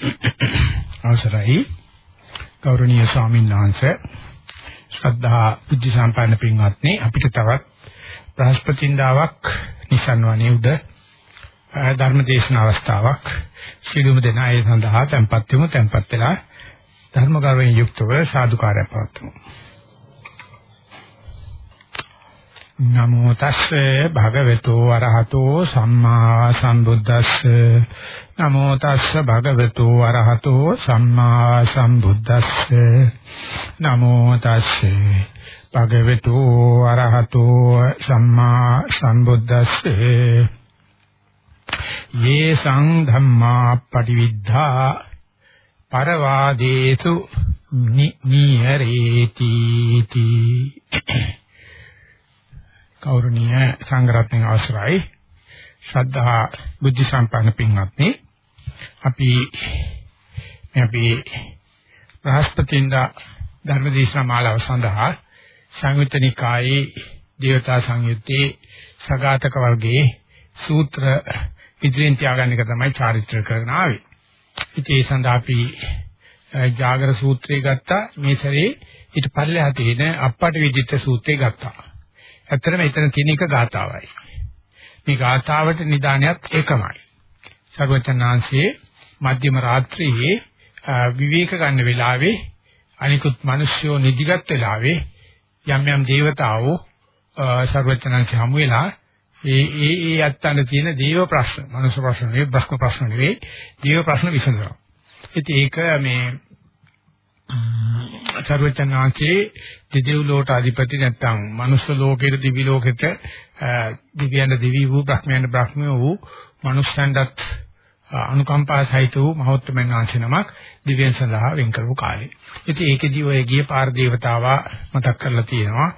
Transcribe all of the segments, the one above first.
අවසරයි. ගෞරවනීය ස්වාමීන් වහන්සේ ශ්‍රද්ධා බුද්ධ සම්පන්න පින්වත්නි අපිට තවත් බ්‍රහස්පතින්දාවක් නිසන් වනේ උද ධර්ම දේශන අවස්ථාවක් සිළුම දෙන අය සඳහා tempත් වෙමු tempත් වෙලා ධර්ම ගෞරවයෙන් යුක්තව සාදුකාරය පවත්වමු. නමෝ තස්සේ භගවතු වරහතෝ සම්මා සම්බුද්දස්සේ. නමෝ තස්සේ භගවතු වරහතෝ සම්මා සම්බුද්දස්සේ. නමෝ තස්සේ භගවතු වරහතෝ සම්මා සම්බුද්දස්සේ. යේ සං ධම්මා පටිවිද්ධා පරවාදේසු නිහෙරේති තී කෞරණීය සංඝරත්නයේ අවසරයි ශ්‍රද්ධා බුද්ධ සම්පන්න පින්වත්නි අපි මේ අපි බ්‍රහස්පතින්දා ධර්මදේශනා මාලාව සඳහා සංයුත්ත නිකායේ දේවතා සංයුත්තේ සගතක වර්ගයේ සූත්‍ර ඉදිරියෙන් තියාගන්න එක තමයි චාරිත්‍ර කරගෙන ආවේ. ඉතින් ඒ සඳහා අපි ජාගර සූත්‍රය ගත්තා මේ සැරේ ඊට පල්ලෙහා තියෙන අප්පට විදිත සූත්‍රය ගත්තා. ඇත්තටම එතන තියෙන එක ගාතාවයි. මේ ගාතාවට නිදානයත් එකමයි. සර්වචනාංශයේ මධ්‍යම රාත්‍රියේ විවේක ගන්න වෙලාවේ අනිකුත් මිනිස්සුયો නිදිගත් වෙලාවේ යම් යම් දේවතාවෝ සර්වචනාංශ හමු වෙලා ඒ ඒ ඒ යත්තන තියෙන දේව ප්‍රශ්න, මනුෂ්‍ය ප්‍රශ්න නෙවෙයි, බ්‍රහ්ම ප්‍රශ්න නෙවෙයි, දේව ප්‍රශ්න විසඳනවා. ඉතින් ඒක මේ සර්වචනාංශේ දෙදෙව් ලෝට අධිපති නැත්නම් මනුස්ස ලෝකෙට දිවි ලෝකෙට දිව්‍යයන් දිවි වූ බ්‍රහ්මයන් බ්‍රහ්ම වූ මනුස්සයන්ටත් අනුකම්පා සහිත වූ මහෞත්මයන් ආශනමක් දිව්‍යයන් සඳහා වෙන් කරපු කාලේ. ඉතින් ඒකෙදී ඔය ගිය පාර දේවතාවා මතක් කරලා තියෙනවා.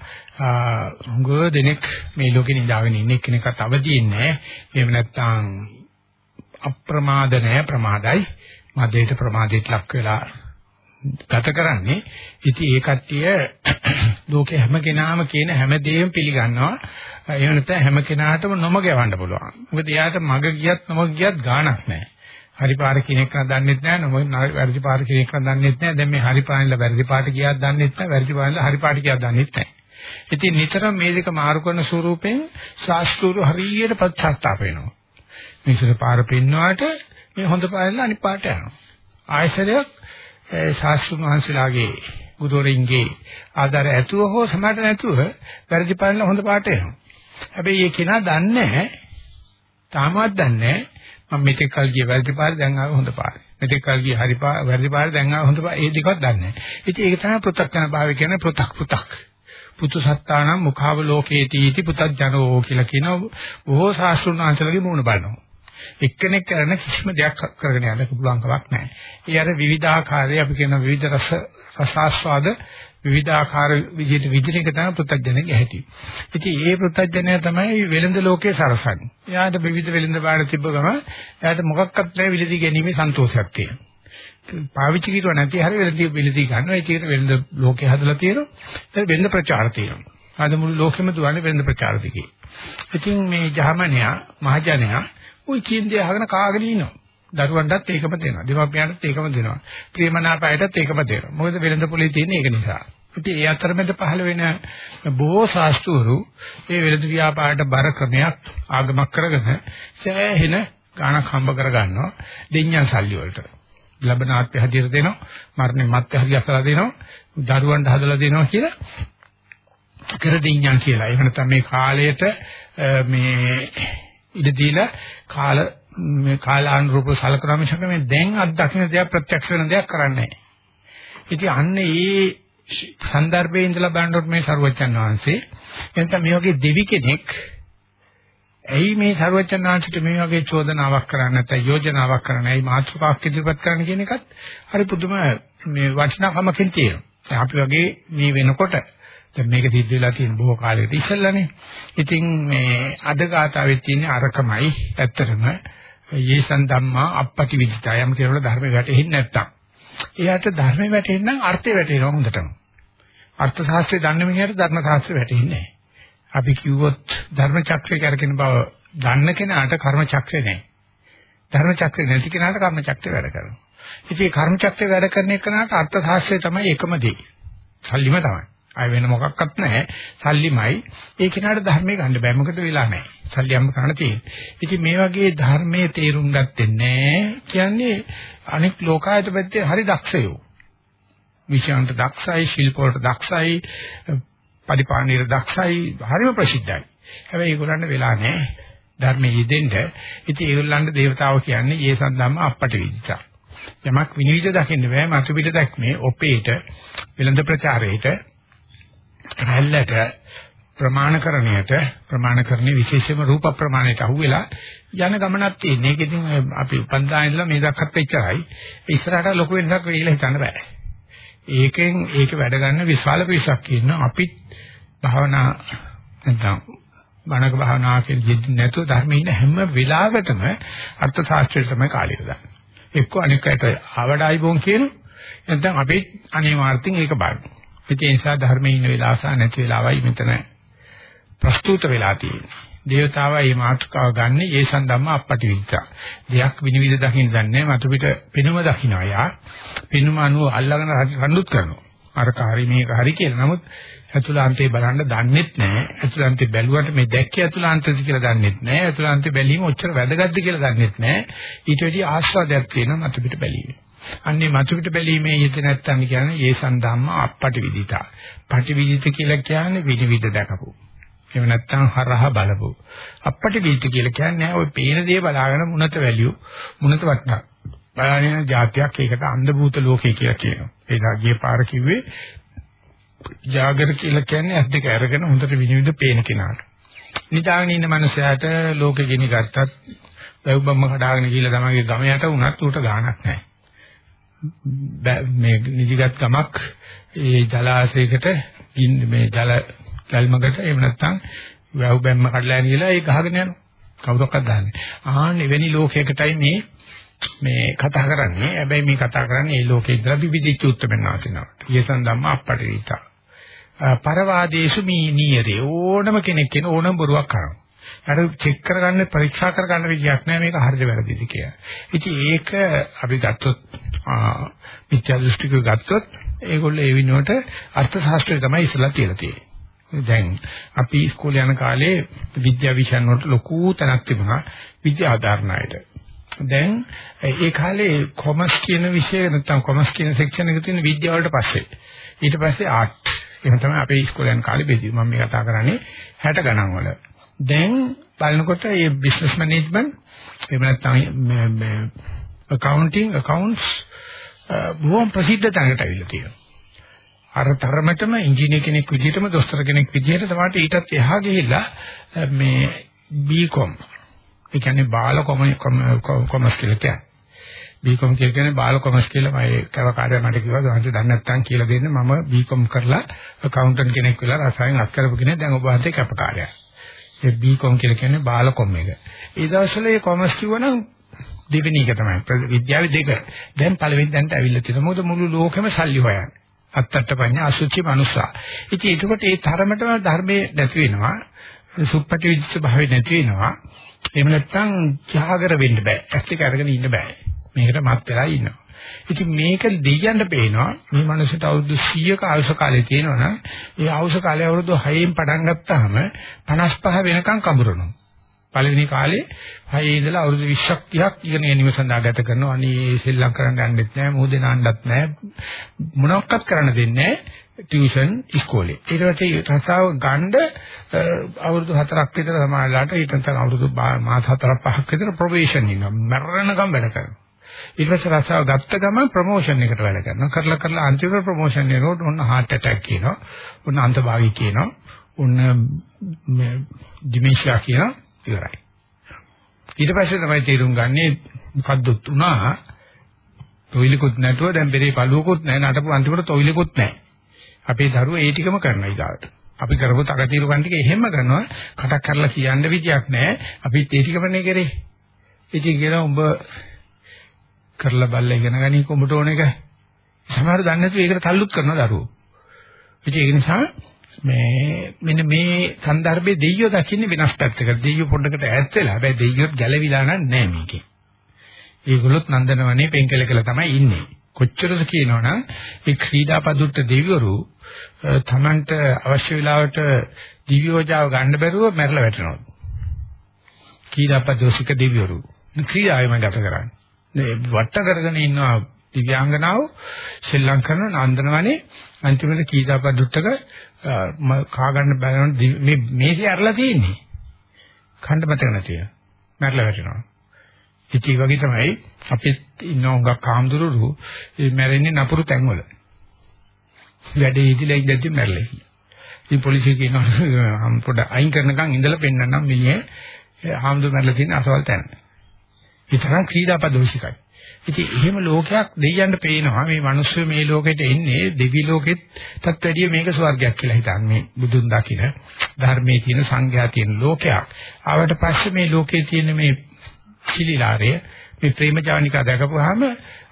හුඟ දෙනෙක් මේ ලෝකෙ නිදාගෙන ඉන්න එක්කෙනෙක්වත් අවදි නැහැ. එහෙම නැත්නම් අප්‍රමාද නැහැ ප්‍රමාදයි. මදේට ප්‍රමාදයට ලක් වෙලා ගත කරන්නේ. ඉතින් ඒ කට්ටිය ලෝකේ හැම කෙනාම කියන හැම දෙයක්ම පිළිගන්නවා. එහෙම නැත්නම් හැම කෙනාටම නොමග යවන්න පුළුවන්. මොකද එයාට මග ගියත් නොමග ගියත් ගාණක් නැහැ. හරි පාර කෙනෙක් නම් දන්නෙත් නැහැ නොම වැරදි පාර කෙනෙක් නම් දන්නෙත් නැහැ. දැන් මේ හරි පාරෙන්ලා වැරදි පාට ගියාත් දන්නෙත් නැහැ වැරදි පාරෙන්ලා හරි පාට ගියාත් දන්නෙත් නැහැ. ඉතින් නිතරම මේ දෙක මාරු කරන ස්වරූපෙන් ශාස්ත්‍රූරු හරියට පච්චාස්තාප වෙනවා. මේසර පාර පෙන්වාට මේ හොඳ පාරෙන්ලා අනිත් පාට යනවා. ආයසරයක් ශාස්ත්‍රුන් වහන්සේලාගේ ගුරුවරින්ගේ ආධාර ඇතුව හෝ සමහරට නැතුව වැරදි පාරන හොඳ පාට එනවා. හැබැයි ඒ කෙනා දන්නේ නැහැ. තාමවත් දන්නේ නැහැ. මම මෙතෙක් කල් ගිය වැරදි පාර දැන් ආව හොඳ පාර. මෙතෙක් කල් ගිය හරි පාර වැරදි පාර දැන් ආව හොඳ පාර. ඒ දෙකවත් දන්නේ නැහැ. ඉතින් ඒක තමයි පෘථග්ජන භාවය කියන්නේ පෘථක් පෘථක්. පුතු සත්තානම් මුඛාව ලෝකේති इति පුතඥෝ කියලා කියන බොහෝ ශාස්ත්‍රුන් වහන්සේලාගේ මූණ බලනවා. එක්කෙනෙක් කරන කිසිම දෙයක් කරගෙන යන්න පුළුවන් කමක් නැහැ. ඒ අර විවිධාකාරයේ අපි කියන විවිධ රස රසාස්වාද විවිධාකාර විදිහට විදිහක තමයි පෘථග්ජනගේ හැටි. ඉතින් ඒ පෘථග්ජනය තමයි වෙළඳ ලෝකයේ සරසන්නේ. එයාට විවිධ වෙළඳ බාහිර තිබ්බ ගම එයාට මොකක්වත් නැහැ විලදී ගැනීමේ සන්තෝෂයක් තියෙනවා. පාවිච්චි කිරුවා නැති හරිය වෙළඳ විලදී ගන්නවා. ඒ කියන වෙළඳ ලෝකේ හදලා තියෙනවා. ඒ වෙළඳ ප්‍රචාර තියෙනවා. අද මුළු ලෝකෙම දුවන්නේ වෙළඳ ප්‍රචාර දිගේ. ඉතින් මේ ජහමනයා මහජනයා ওই කියන දේ අහගෙන කාගෙන ඉන්නවා. දරුවන්ටත් ඒකම දෙනවා. දෙමාපියන්ටත් ඒකම දෙනවා. ප්‍රේමනාපයටත් ඒකම දෙනවා. මොකද වෙළඳ පොලේ තියෙන ඒක නිසා. ඉතින් ඒ අතරමැද පහළ වෙන බොහෝ ශාස්ත්‍රවරු ඒ වෙළඳ ව්‍යාපාරයට බර ක්‍රමයක් ආගමක් කරගෙන සෑහෙන ගාණක් හම්බ කර ගන්නවා. දෙඤ්ඤන් සල්ලි වලට. ලබනාත්ය හදියට දෙනවා. මරණය මත්ය හදිය අසලා දෙනවා. දරුවන්ට හදලා දෙනවා කියලා කර දෙඤ්ඤන් කියලා. ඒක නැත්නම් මේ කාලයට මේ ඉඩ දීලා කාල මේ කාලානුරූපව සලකනවා මිසක මේ දැන් අත්දකින්න දෙයක් ප්‍රත්‍යක්ෂ වෙන දෙයක් කරන්නේ නැහැ. ඉතින් අන්න ඒ සන්දර්භයේ ඉඳලා බලනකොට මේ ਸਰුවචන් වහන්සේ එතන මේ වගේ දෙවි කෙනෙක් ඇයි මේ ਸਰුවචන් වහන්සේට මේ වගේ චෝදනාවක් කරන්නේ නැත්නම් යෝජනාවක් කරන්නේ ඇයි මාත්‍රකාවක් ඉදිරිපත් කරන්න කියන එකත් හරි පුදුම මේ වටිනාකමකින් තියෙනවා. අපි වගේ මේ වෙනකොට දැන් මේක සිද්ධ වෙලා තියෙන බොහෝ කාලයකට ඉස්සෙල්ලානේ. ඉතින් මේ අද ගාතාවේ තියෙන අරකමයි ඇත්තටම යේසන් ධම්මා අපපටි විදිතයම් කියනකොට ධර්ම වැටෙන්නේ නැත්තම්. එයාට ධර්ම වැටෙන්න නම් අර්ථය වැටෙනවා හොඳටම. අර්ථ ශාස්ත්‍රය දන්න මිනිහට ධර්ම ශාස්ත්‍රය වැටෙන්නේ නැහැ. අපි කිව්වොත් ධර්ම චක්‍රය කරකින බව දන්න කෙනාට කර්ම චක්‍රය නැහැ. ධර්ම චක්‍රය නැති කෙනාට කර්ම චක්‍රය වැඩ කරනවා. ඉතින් කර්ම චක්‍රය වැඩ කරන එකනට අර්ථ ශාස්ත්‍රය තමයි එකම දේ. සල්ලිම තමයි. අය වෙන මොකක්වත් නැහැ. සල්ලිමයි. ඒ කෙනාට ධර්මයේ ගන්න බෑ. මොකද වෙලා නැහැ. සල්ලි අම්ම කරන්න තියෙන්නේ. ඉතින් මේ වගේ ධර්මයේ තේරුම් ගත්තේ නැහැ. කියන්නේ අනෙක් ලෝකායත පැත්තේ හරි දක්ෂයෝ. විෂයන්ට දක්ෂයි, ශිල්ප වලට දක්ෂයි, පරිපාලනයේ දක්ෂයි, හරිම ප්‍රසිද්ධයි. හැබැයි ඒගොල්ලන්ට වෙලා නැහැ. ධර්මයේ යෙදෙන්න. ඉතින් ඒගොල්ලන්ට දේවතාව කියන්නේ ඒ සම්දම්ම අපට විදිතා. යමක් විනිවිද දකින්න බෑ මතු පිට දැක්මේ ඔපේට වෙළඳ ප්‍රචාරයට රැල්ලට ප්‍රමාණකරණයට ප්‍රමාණකරණේ විශේෂම රූප ප්‍රමාණයට අහුවෙලා යන ගමනක් තියෙන. ඒක ඉතින් අපි උපන්දා ඉඳලා මේ දක්වත් එච්චරයි. ඉස්සරහට ලොකු වෙනසක් වෙයිලා හිතන්න බෑ. ඒකෙන් ඒක වැඩ ගන්න විශාල පිරිසක් ඉන්නවා. අපි භාවනා නැත්නම් බණක භාවනා කියන දෙයක් නැතුව ධර්මයේ ඉන්න හැම වෙලාවෙතම අර්ථ ශාස්ත්‍රය තමයි කාලය ගන්න. එක්ක අනිකට ආවඩායි බොන් කියන නැත්නම් අපි අනිවාර්යෙන් ඒක බලමු. ඒ නිසා ධර්මයේ ඉන්න වෙලාවස නැති වෙලාවයි මෙතන ප්‍රස්තුත වෙලා තියෙන්නේ. දේවතාවා මේ මාතෘකාව ගන්න ඒ සම්දම්ම අපපටි විද්‍යා. දෙයක් විනිවිද දකින්න දන්නේ මතු පිට පෙනුම දකින්න අය. පෙනුම අනුව අල්ලගෙන රණ්ඩුත් කරනවා. අර කාරි මේක හරි කියලා. නමුත් ඇතුළාන්තේ බලන්න දන්නෙත් නැහැ. ඇතුළාන්තේ බැලුවට මේ දැක්කේ ඇතුළාන්තද කියලා දන්නෙත් නැහැ. ඇතුළාන්තේ බැලීම ඔච්චර වැදගත්ද කියලා දන්නෙත් නැහැ. ඊට වැඩි ආස්වාදයක් තියෙනවා මතු පිට බැලීමේ. අන්නේ මතු පිට බැලීමේ යෙද නැත්තම් කියන්නේ ඒ සන්ධම්ම අපපටි විදිතා. පටි විදිත කියලා කියන්නේ විනිවිද දැකපු. එහෙම නැත්තම් හරහ බලපු. අපපටි විදිත කියලා කියන්නේ ඔය පේන දේ බලාගෙන මුනත වැලියු මුනත වටනා. බලාගෙන જાතියක් ඒකට අන්ධ භූත ලෝකේ කියලා කියනවා. ඒක ගියේ පාර කිව්වේ ජාගර කියලා කියන්නේ ඇස් දෙක අරගෙන හොඳට විනිවිද පේන කෙනාට. නිදාගෙන ඉන්න මනුස්සයාට ලෝකෙ ගෙනි ගත්තත් වැව්බම්ම කඩාගෙන ගිහලා තමයිගේ ගම යට වුණත් ඌට ගාණක් නැහැ. මේ නිදිගත් ගමක් ඒ ජලාශයකට මේ ජල කල්මකට එහෙම නැත්නම් වැව්බම්ම කඩලා ගිහලා ඒ ගහගෙන යනවා. කවුරක්වත් ගහන්නේ. ආන්න එවැනි ලෝකයකටයි මේ මේ කතා කරන්නේ. හැබැයි මේ කතා කරන්නේ ඒ ලෝකේ ඉඳලා විවිධ උත්තරමන් වාසිනවා. ඊයසන් ධම්ම අපට විතා. පරවාදේශු මීනියරේ ඕනම කෙනෙක් කියන ඕනම බොරුවක් කරනවා. අර චෙක් කරගන්න පරීක්ෂා කරගන්න විදියක් නෑ මේක හරිද වැරදිද කියලා. ඉතින් ඒක අපි ගත්තොත් මිත්‍යා දෘෂ්ටික ගත්තොත් ඒගොල්ලෝ ඒ විනෝට අර්ථ ශාස්ත්‍රය තමයි ඉස්සලා කියලා තියෙන්නේ. දැන් අපි ඉස්කෝලේ යන කාලේ විද්‍යා විෂයන් වලට ලොකු තැනක් තිබුණා විද්‍යා ආධාරණයට. දැන් ඒ කාලේ කොමර්ස් කියන විෂය නැත්නම් කොමර්ස් කියන සෙක්ෂන් එක තියෙන විද්‍යාව වලට පස්සේ ඊට පස්සේ ආර්ට් එහෙම තමයි අපේ ඉස්කෝලේ යන කාලේ බෙදී. මම මේ කතා කරන්නේ 60 ගණන් වල. දැන් බලනකොට මේ බිස්නස් මැනේජ්මන්ට් එහෙම නැත්නම් මේ accounting accounts බොහොම ප්‍රසිද්ධ තැනකට අවිල්ල තියෙනවා. අර තරමටම ඉංජිනේර කෙනෙක් විදිහටම දොස්තර කෙනෙක් විදිහට තමයි ඊටත් එහා ගිහිල්ලා මේ B.com ඒ කියන්නේ බාල කොමර්ස් කියලා කියන්නේ. බීකොම් කියන්නේ බාල කොමර්ස් කියලා මම කවකාරය මට කිව්වා ගාන්ති දන්නේ නැත්නම් කියලා දෙන්න මම බීකොම් කරලා accountant කෙනෙක් වෙලා රසායන අත්කරපු කෙනෙක් දැන් ඔබ වහන්සේ කැපකාරයා. ඒ බීකොම් කියලා කියන්නේ බාල කොම් එක. ඒ දවස්වල මේ කොමර්ස් කිව්වනම් දෙවෙනි එක තමයි විද්‍යාවේ දෙක. දැන් පළවෙනි දැන්ට ඇවිල්ලා තියෙනවා. මොකද මුළු ලෝකෙම සල්ලි හොයන්නේ. අත්තට පඤ්ඤා අසුචි මනුස්සා. ඉතින් ඒකට ඒ තරමටම ධර්මයේ නැති වෙනවා. සුප්පටි විදිච්ච භාවය නැති වෙනවා. එහෙම නැත්නම් ජාගර වෙන්න බෑ. ඇස් දෙක අරගෙන ඉන්න බෑ. මේකට මත් වෙලා ඉන්නවා. ඉතින් මේක දෙයයන්ට පේනවා මේ මනුස්සයට අවුරුදු 100ක ආයුෂ කාලය තියෙනවනම් ඒ ආයුෂ කාලය අවුරුදු 6න් පටන් ගත්තාම 55 වෙනකන් කඹරනවා. පළවෙනි කාලේ 6 ඉඳලා අවුරුදු 20ක් 30ක් ඉගෙන ගැනීම සඳහා ගත කරනවා. අනේ ශ්‍රී කරන්න යන්නෙත් නැහැ, මොහොතේ නාන්නත් නැහැ. මොනවත් කරන්න දෙන්නේ නැහැ. ටියුෂන් ඉස්කෝලේ. ඊට පස්සේ රසාව ගන්න අවුරුදු 4ක් විතර සමාජලාට ඊට පස්සේ අවුරුදු මාස 4ක් 5ක් විතර ප්‍රොබේෂන් ඉන්නවා. මරණකම් වැඩ කරනවා. ඊට පස්සේ රසාව ගත්ත ගමන් ප්‍රොමෝෂන් එකට වැඩ කරනවා. කරලා කරලා අන්තිම ප්‍රොමෝෂන් එකනොත් ඔන්න heart attack කියනවා. ඔන්න අන්තභාගය කියනවා. ඔන්න dementia කියනවා. ඉවරයි. ඊට පස්සේ තමයි තේරුම් ගන්නේ මොකද්දොත් උනා. තොইলකුත් නැතුව දැන් බෙරේ පළුවකුත් නැහැ. නටපු අන්තිමට තොইলකුත් නැහැ. අපේ දරුවෝ ඒ ටිකම කරනවා ඊගාට. අපි කරපු තකතිරුකම් ටික එහෙම කරනවා. කටක් කරලා කියන්න විදියක් නැහැ. අපිත් ඒ ටිකමනේ කරේ. ඉතින් කියනවා උඹ කරලා බලලා ඉගෙන ගනි කොඹට ඕන එක. සමහර දන්නේ නැතුව ඒකට තල්ලුත් කරන දරුවෝ. ඉතින් ඒක නිසා මේ මෙන්න මේ સંદર્ભයේ දෙයියෝ දකින්නේ වෙනස් පැත්තකට. දෙයියෝ පොඩකට ඈත් වෙලා. හැබැයි දෙයියෝත් ගැලවිලා නැහැ මේකේ. ඒගොල්ලොත් නන්දනවනේ පෙන්කල කියලා තමයි ඉන්නේ. කොච්චරද කියනවනම් මේ ක්‍රීඩාපදුට්ට දෙවිවරු තමන්ට අවශ්‍ය වෙලාවට දිව්‍යෝජාව ගන්න බැරුව මැරලා වැටෙනවා. ක්‍රීඩාපදෝසික දෙවිවරු. ක්‍රීඩාවෙම ගත කරන්නේ. වට කරගෙන ඉන්නවා දිව්‍යාංගනාව ශ්‍රී ලංකන නන්දනවනේ අන්තිමට කීදාපදුත්තක කා ගන්න බැලන මේ මේකේ අරලා තියෙන්නේ. ඛණ්ඩ මතක නැතිව. මැරලා වැටෙනවා. ඉතින් වගේ තමයි අපිත් ඉන්න උඟක් කාම්දුරුරු මැරෙන්නේ නපුරු තැන්වල. වැඩේ ඉදිලා ඉඳද්දි මැරලා. ඉතින් පොලිසිය කියනවා පොඩ අයින් කරනකන් ඉඳලා පෙන්නන්නම් මිනිහේ හාමුදුරු මැරලා තියෙන අසවල් තැන. ඒ තරම් ක්‍රීඩාපදෝෂිකයි. ඉතින් එහෙම ලෝකයක් දෙයයන්ට පේනවා මේ මිනිස්සු මේ ලෝකෙට එන්නේ දෙවි ලෝකෙටත් වැඩිය මේක ස්වර්ගයක් කියලා හිතන්නේ මේ බුදුන් දකින ධර්මයේ තියෙන සංඝයා තියෙන ලෝකයක්. ආවට පස්සේ මේ ලෝකේ තියෙන මේ සිලිලාරය මේ ප්‍රේමජානිකා දැකපුවාම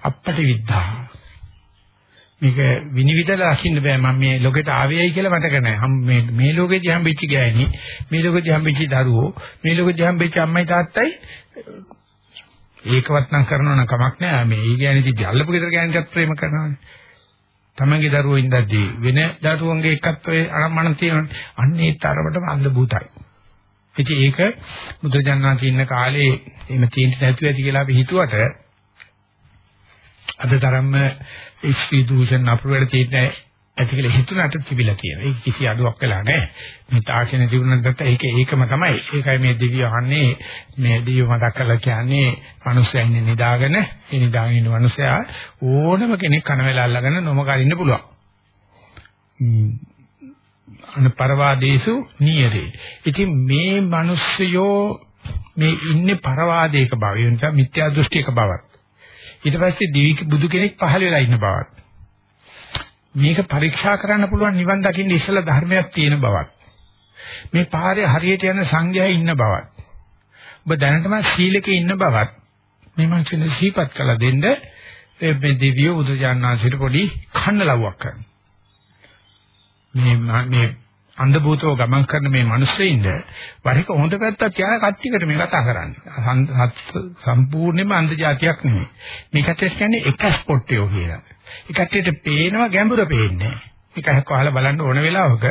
අපට විද්ධා. මේක විනිවිදලා දකින්න බෑ මම මේ ලෝකෙට ආවේයි කියලා මතක නැහැ. හම් මේ මේ ලෝකෙදී හම්බෙච්ච ගෑණි, මේ ලෝකෙදී හම්බෙච්ච දරුවෝ, මේ ලෝකෙදී හම්බෙච්ච අම්මයි තාත්තයි ඒකවත් නම් කරනවා නම් කමක් නැහැ. මේ ඊ ගෑණි දිහා අල්ලපු ගෙදර ගෑණිටත් ප්‍රේම කරනවානේ. තමන්ගේ දරුවෝ ඉඳද්දී වෙන දරුවන්ගේ එකත් ඔය අනම්මන තියෙනවානේ. අන්න ඒ තරමටම අන්ධ භූතයි. ඉතින් ඒක බුදුජානනා කියන කාලේ එහෙම තියෙන්න නැතුව ඇති කියලා අපි හිතුවට අද තරම්ම ඉස්වි දූෂණ අපුරවල තියෙන ඇති කියලා හිතුණාට තිබිලා තියෙනවා. ඒක කිසි අඩුවක් වෙලා නැහැ. මේ තාක්ෂණ තිබුණත් නැත්නම් ඒක ඒකම තමයි. ඒකයි මේ දිව්‍ය අහන්නේ මේ දිව්‍ය මතක් කරලා කියන්නේ මිනිස්සයා ඉන්නේ නිදාගෙන ඒ නිදාගෙන ඉන්න මිනිස්සයා ඕනම කෙනෙක් කන වෙලා අල්ලගෙන නොමගරින්න පුළුවන්. අනපරවාදේසු නියරේ. ඉතින් මේ මිනිස්සයෝ මේ ඉන්නේ පරවාදයක බව. ඒ නිසා මිත්‍යා දෘෂ්ටියක බවක්. ඊට පස්සේ දිවි බුදු කෙනෙක් පහළ වෙලා ඉන්න බවක්. මේක පරීක්ෂා කරන්න පුළුවන් නිවන් දකින්න ඉස්සලා ධර්මයක් තියෙන බවක්. මේ පාරේ හරියට යන සංඝයා ඉන්න බවක්. ඔබ දැනටම සීලකේ ඉන්න බවක්. මේ මං සිහිපත් කළ දෙන්න මේ දිව්‍ය උදජානනාංශයට පොඩි කන්නලව්වක් කරනවා. මේ මේ අන්ධ භූතව ගමන් කරන මේ මිනිස්සෙින්ද වරික හොඳ පැත්තක් යාන කට්ටියකට මේ කතා කරන්නේ. සම්පූර්ණයෙන්ම අන්ධ జాතියක් නෙමෙයි. මේකට කියන්නේ එක ස්පොට්ටියෝ කියලා. ඒ කට්ටියට පේනවා ගැඹුර පේන්නේ. ඒක අහලා බලන්න ඕන වෙලාවක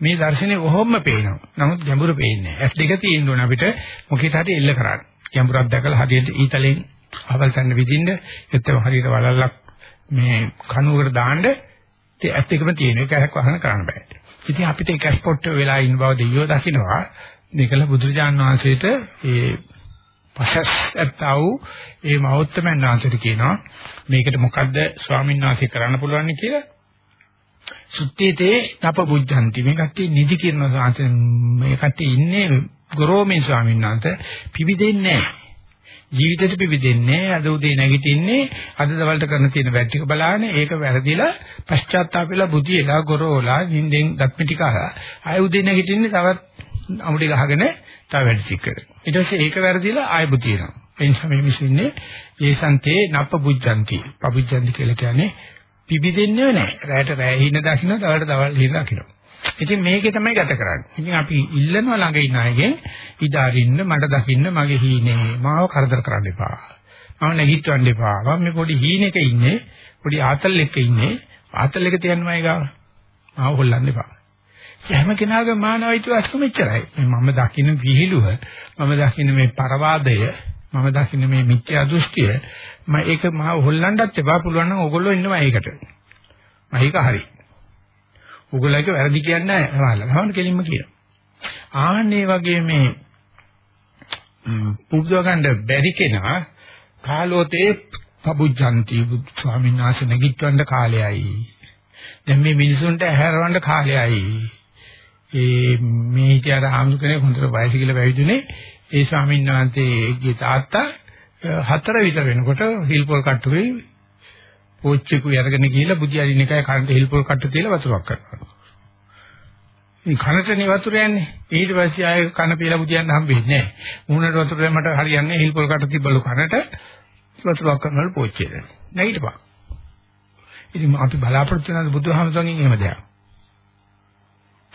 මේ දර්ශනේ ඔහොම පේනවා. නමුත් ගැඹුර පේන්නේ නැහැ. S2 තියෙන්න ඕන අපිට මොකීට හරි එල්ල කරන්න. ගැඹුරක් දැකලා හදියට ඊතලෙන් අවල් තන්න විදින්න එතන හරියට වලල්ලක් මේ කණුවකට දාන්න ඒ ඇත් එකම තියෙන එක හැක් වහන කරන්න බෑ. ඉතින් අපිට එක ස්පොට් වෙලා ඉන්න බව දෙයියෝ දකින්නවා. මේකල බුදුරජාන් වහන්සේට ඒ පසස් ඇත්තව ඒ මහෞත්මයන් වහන්සේට කියනවා මේකට මොකද්ද ස්වාමීන් වහන්සේ කරන්න පුළුවන් කියලා? සුත්තේතේ තපබුද්ධಂತಿ මේ කට්ටිය නිදි කියන සාන්ත මේ කට්ටිය ඉන්නේ ගොරෝමේ ස්වාමීන් වහන්සේ. පිවිදෙන්නේ නැහැ. ජීවිතේට පිවිදෙන්නේ අද උදේ නැගිටින්නේ අද දවල්ට කරන තියෙන වැඩ ටික බලාගෙන ඒක වැරදිලා පශ්චාත්තාප වෙලා බුදියලා ගොරෝලා නිින්දෙන් දත්මිටි කහලා ආය උදේ නැගිටින්නේ තවත් අමුඩි ගහගෙන තව වැඩ ටික කරනවා ඊට පස්සේ ඒක වැරදිලා ආය බුදියනවා ඒ නිසා මේ මිනිස්සුන්නේ ඒසන්තේ නප්ප බුද්ධಂತಿ පබුද්ධಂತಿ කියලා කියන්නේ පිබිදෙන්නේ නැහැ රැයට රැය හින දකින්න තවලට තවල් හින දකින්න ඉතින් මේකේ තමයි ගත කරන්නේ. ඉතින් අපි ඉල්ලනවා ළඟ ඉන්න අයගෙන් ඉදාරින්න මට දකින්න මගේ හීනේ මාව කරදර කරන්න එපා. මම නැගිටවන්න එපා. මම මේ පොඩි හීනෙක ඉන්නේ, පොඩි ආතල් එකක ඉන්නේ. ආතල් එක තියන්නමයි ගාව. මාව හොල්ලන්න එපා. හැම කෙනාගේම මානව අයිතිවාසිකම එච්චරයි. මම දකින්න විහිළුව, මම දකින්න මේ පරවාදය, මම දකින්න මේ මිත්‍යා දෘෂ්ටිය, මම ඒක මාව හොල්ලන්නත් එපා. පුළුවන් නම් ඕගොල්ලෝ ඉන්නවා ඒකට. මම ඒක හරියි. උගලක වැරදි කියන්නේ නැහැ. හවන කෙලින්ම කියනවා. ආන්නේ වගේ මේ පුබ්දව ගන්න බැරි කෙනා කාලෝතේ පබුජ්ජන්ති ස්වාමීන් වහන්සේ නැගිටවන්න කාලයයි. දැන් මේ මිනිසුන්ට ඇහැරවන්න කාලයයි. ඒ මේ හිටියට ආම්සු කෙනෙක් හොඳට වයස කියලා වැවිදුනේ ඒ ස්වාමීන් වහන්සේගේ තාත්තා හතර විතර වෙනකොට හිල් පොල් කට්ටුවේ පෝච්චිකු අරගෙන ගිහිල්ලා බුදි අරින එකයි කරන්ට හිල් පොල් කට්ට තියලා වතුරක් කරනවා. මේ කනටනේ වතුර යන්නේ. ඊට පස්සේ ආයෙ කන පියලා බුදියන්න හම්බෙන්නේ නැහැ. මූණට වතුර දැම්මට හරියන්නේ හිල් පොල් කට්ට තිබ්බලු කනට වතුරක් කරනවලු පෝච්චියට. නැගිටපන්. ඉතින් අපි බලාපොරොත්තු වෙනද බුදුහාමුදුරන්ගෙන් එහෙම දෙයක්.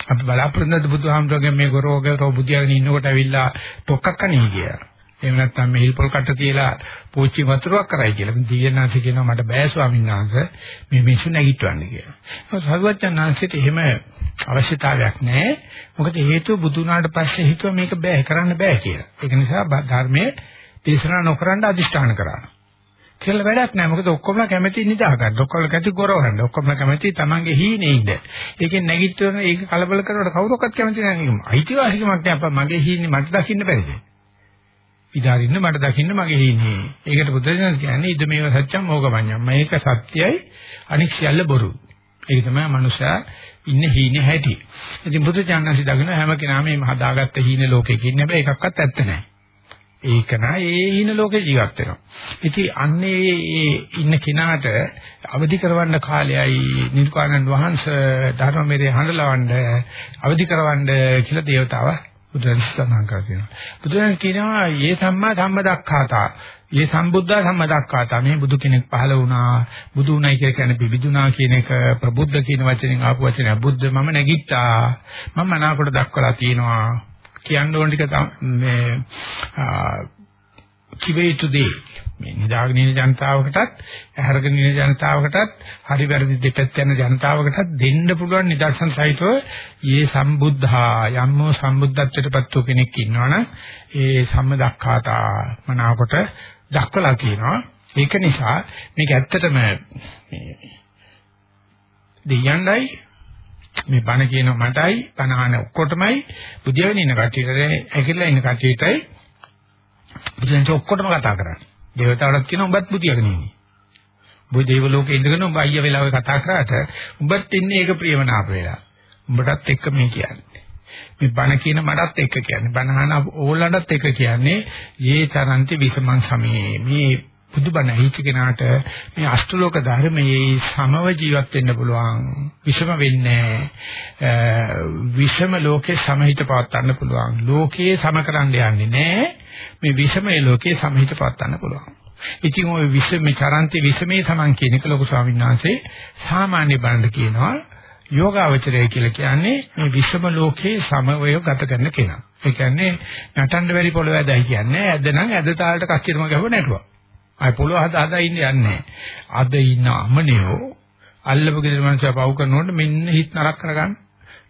අපි බලාපොරොත්තු වෙනද බුදුහාමුදුරන්ගෙන් මේ ගොරෝගේ රෝ බුදියාගෙන ඉන්නකොට ඇවිල්ලා ටොක්කක් කන්නේ කියලා. එහෙම නැත්නම් මෙහිල් පොල් කට තියලා පෝච්චි වතුරක් කරයි කියලා. දිව්‍යනාංශ කියනවා මට බෑ ස්වාමීන් වහන්සේ මේ මිනිස්සු නැගිටවන්න කියලා. සරුවච්චන්හන්සේට එහෙම අවශ්‍යතාවයක් නැහැ. මොකද හේතුව බුදු වුණාට පස්සේ හිතුව මේක බෑ කරන්න බෑ කියලා. ඒක නිසා ධර්මයේ දේශනා නොකරන අදිෂ්ඨාන කරා. කියලා වැඩක් නැහැ. මොකද ඔක්කොම කැමැති නිදා ගන්න. ඔක්කොම කැමැති ගොරව ගන්න. ඔක්කොම කැමැති තමන්ගේ හීනේ ඉන්න. ඒකෙන් නැගිටින ඒක කලබල කරනකොට කවුරක්වත් කැමති නැහැ. ඒක අයිතිවාසිකමක් නෑ අප්පා මගේ හීනේ මට දකින්න බැරිද? ඉදාරින්න මට දකින්න මගේ හීනේ. ඒකට බුදුරජාණන් කියන්නේ ඉද මේව සත්‍යම් මොගමඤ්ඤම්. මේක සත්‍යයි අනික් සියල්ල බොරු. ඒක තමයි මනුෂයා ඉන්න හීනේ හැටි. ඉතින් බුදුරජාණන් සිදාගෙන හැම කෙනාම මේ හදාගත්ත හීනේ ලෝකෙක ඉන්නේ හැබැයි එකක්වත් ඇත්ත නැහැ. ඒක නෑ ඒ හීන ලෝකේ ජීවත් වෙනවා. ඉතින් අන්නේ ඒ ඉන්න කෙනාට අවදි කරවන්න කාලයයි නිර්වාණන් වහන්සේ ධර්මමෙරේ හඬලවන්න අවදි කරවන්න කියලා දේවතාවා බුදුන් සඳහන් කර තියෙනවා. බුදුන් කියනවා "යේ සම්මා සම්මදක්ඛාතා" "යේ සම්බුද්ධා සම්මදක්ඛාතා" මේ බුදු කෙනෙක් පහළ වුණා. බුදු උණයි කියලා කියන්නේ පිබිදුනා කියන එක ප්‍රබුද්ධ කියන වචනෙන් ආපු වචනය. බුද්ධ මම නැගිට්ටා. මම අනාකොට දක්වලා තියෙනවා. කියන්න ඕන ටික මේ කිව යුතු දේ. මේ නිදාගෙන ඉන්න ජනතාවකටත් ඇහැරගෙන ඉන්න ජනතාවකටත් හරි වැරදි දෙපැත්ත යන ජනතාවකටත් දෙන්න පුළුවන් නිදර්ශන සහිතව යේ සම්බුද්ධා යම්මෝ සම්බුද්ධත්වයටපත් වූ කෙනෙක් ඉන්නවනම් ඒ සම්මදක්ඛාතා මනාවකට දක්වලා කියනවා. ඒක නිසා මේක ඇත්තටම මේ දෙයයන්යි මේ බණ කියන මටයි බණ අහන ඔක්කොටමයි බුදියාගෙන ඉන්න කට්ටියට ඇකිලා ඉන්න කට්ටියටයි බුදුන්ට ඔක්කොටම කතා කරන්නේ. දේවතාවලත් කියන උඹත් බුදියාගෙන ඉන්නේ. උඹ දේව ලෝකේ ඉඳගෙන උඹ අයියා වෙලා ඔය කතා කරාට උඹත් ඉන්නේ ඒක ප්‍රියමනාප වෙලා. උඹටත් එක්ක මේ කියන්නේ. මේ බණ කියන මටත් එක්ක කියන්නේ. බණ අහන ඕලටත් එක්ක කියන්නේ යේ තරන්ති විසමං සමේ. මේ බුදුබණ ඇහිච්ච කෙනාට මේ අෂ්ටලෝක ධර්මයේ සමව ජීවත් වෙන්න පුළුවන්. විෂම වෙන්නේ විෂම ලෝකේ සමහිත පවත්වන්න පුළුවන්. ලෝකයේ සම කරන්න යන්නේ නැහැ. මේ විෂමයේ ලෝකයේ සමහිත පවත්වන්න පුළුවන්. ඉතින් ওই විෂමේ චරන්ති විෂමේ සමන් කියන එක ලොකු ස්වාමීන් වහන්සේ සාමාන්‍ය බණ්ඩ කියනවා. යෝගාවචරය කියලා කියන්නේ මේ විෂම ලෝකයේ සමවය ගත කරන කෙනා. ඒ කියන්නේ නටන්න බැරි පොළොව ඇදයි කියන්නේ. ඇද නම් ඇද තාලට කච්චිරම ගහව නැටුවා. අය පොළොව හදා හදා ඉන්නේ යන්නේ. අද ඉන්න අමනියෝ අල්ලපු ගෙදර මනුස්සයා පව් කරනකොට මෙන්න හිත නරක කරගන්න.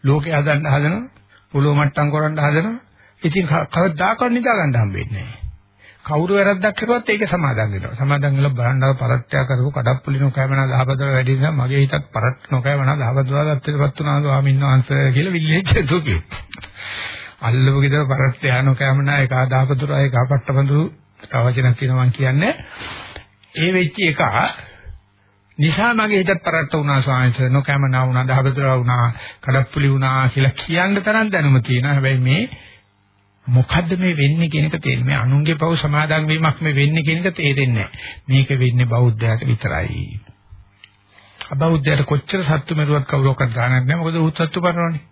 ලෝකේ හදන්න හදනවා. පොළොව මට්ටම් කරන්න හදනවා. ඉතින් කවදාකවත් නිදා ගන්න හම්බෙන්නේ නැහැ. කවුරු වැරද්දක් කරුවත් ඒක සමාදම් වෙනවා. සමාදම් වෙලා බලන්නව පරට්ටය කරපු කඩප්පුලි නොකෑමනා දහබදල වැඩි නිසා මගේ හිතත් පරට් නොකෑමනා දහබදල ගත්තටපත් වුණා ස්වාමීන් වහන්සේ කියලා විල්ලෙච්ච දුකේ. අල්ලපු ගෙදර පරට්ටය නොකෑමනා ඒක ආදාපතුර ඒක අපට්ටබඳු තවචනක් කියනවා මම කියන්නේ. ඒ වෙච්ච එක නිසා මගේ හිතත් පරට්ට වුණා ස්වාමීන් වහන්සේ. නොකෑමනා වුණා දහබදල වුණා කඩප්පුලි වුණා කියලා කියන්න තරම් දැනුම තියෙනවා. හැබැයි මේ මොකද්ද මේ වෙන්නේ කියන එක තේරෙන්නේ මේ අනුන්ගේ පව් සමාදන් වීමක් මේ වෙන්නේ කියන එක තේරෙන්නේ මේක වෙන්නේ බෞද්ධයාට විතරයි. අබෞද්ධයාට කොච්චර සත්තු මරුවක් කවුරක්වත් ගන්නත් නැහැ. මොකද උත් සත්තු පරනවනේ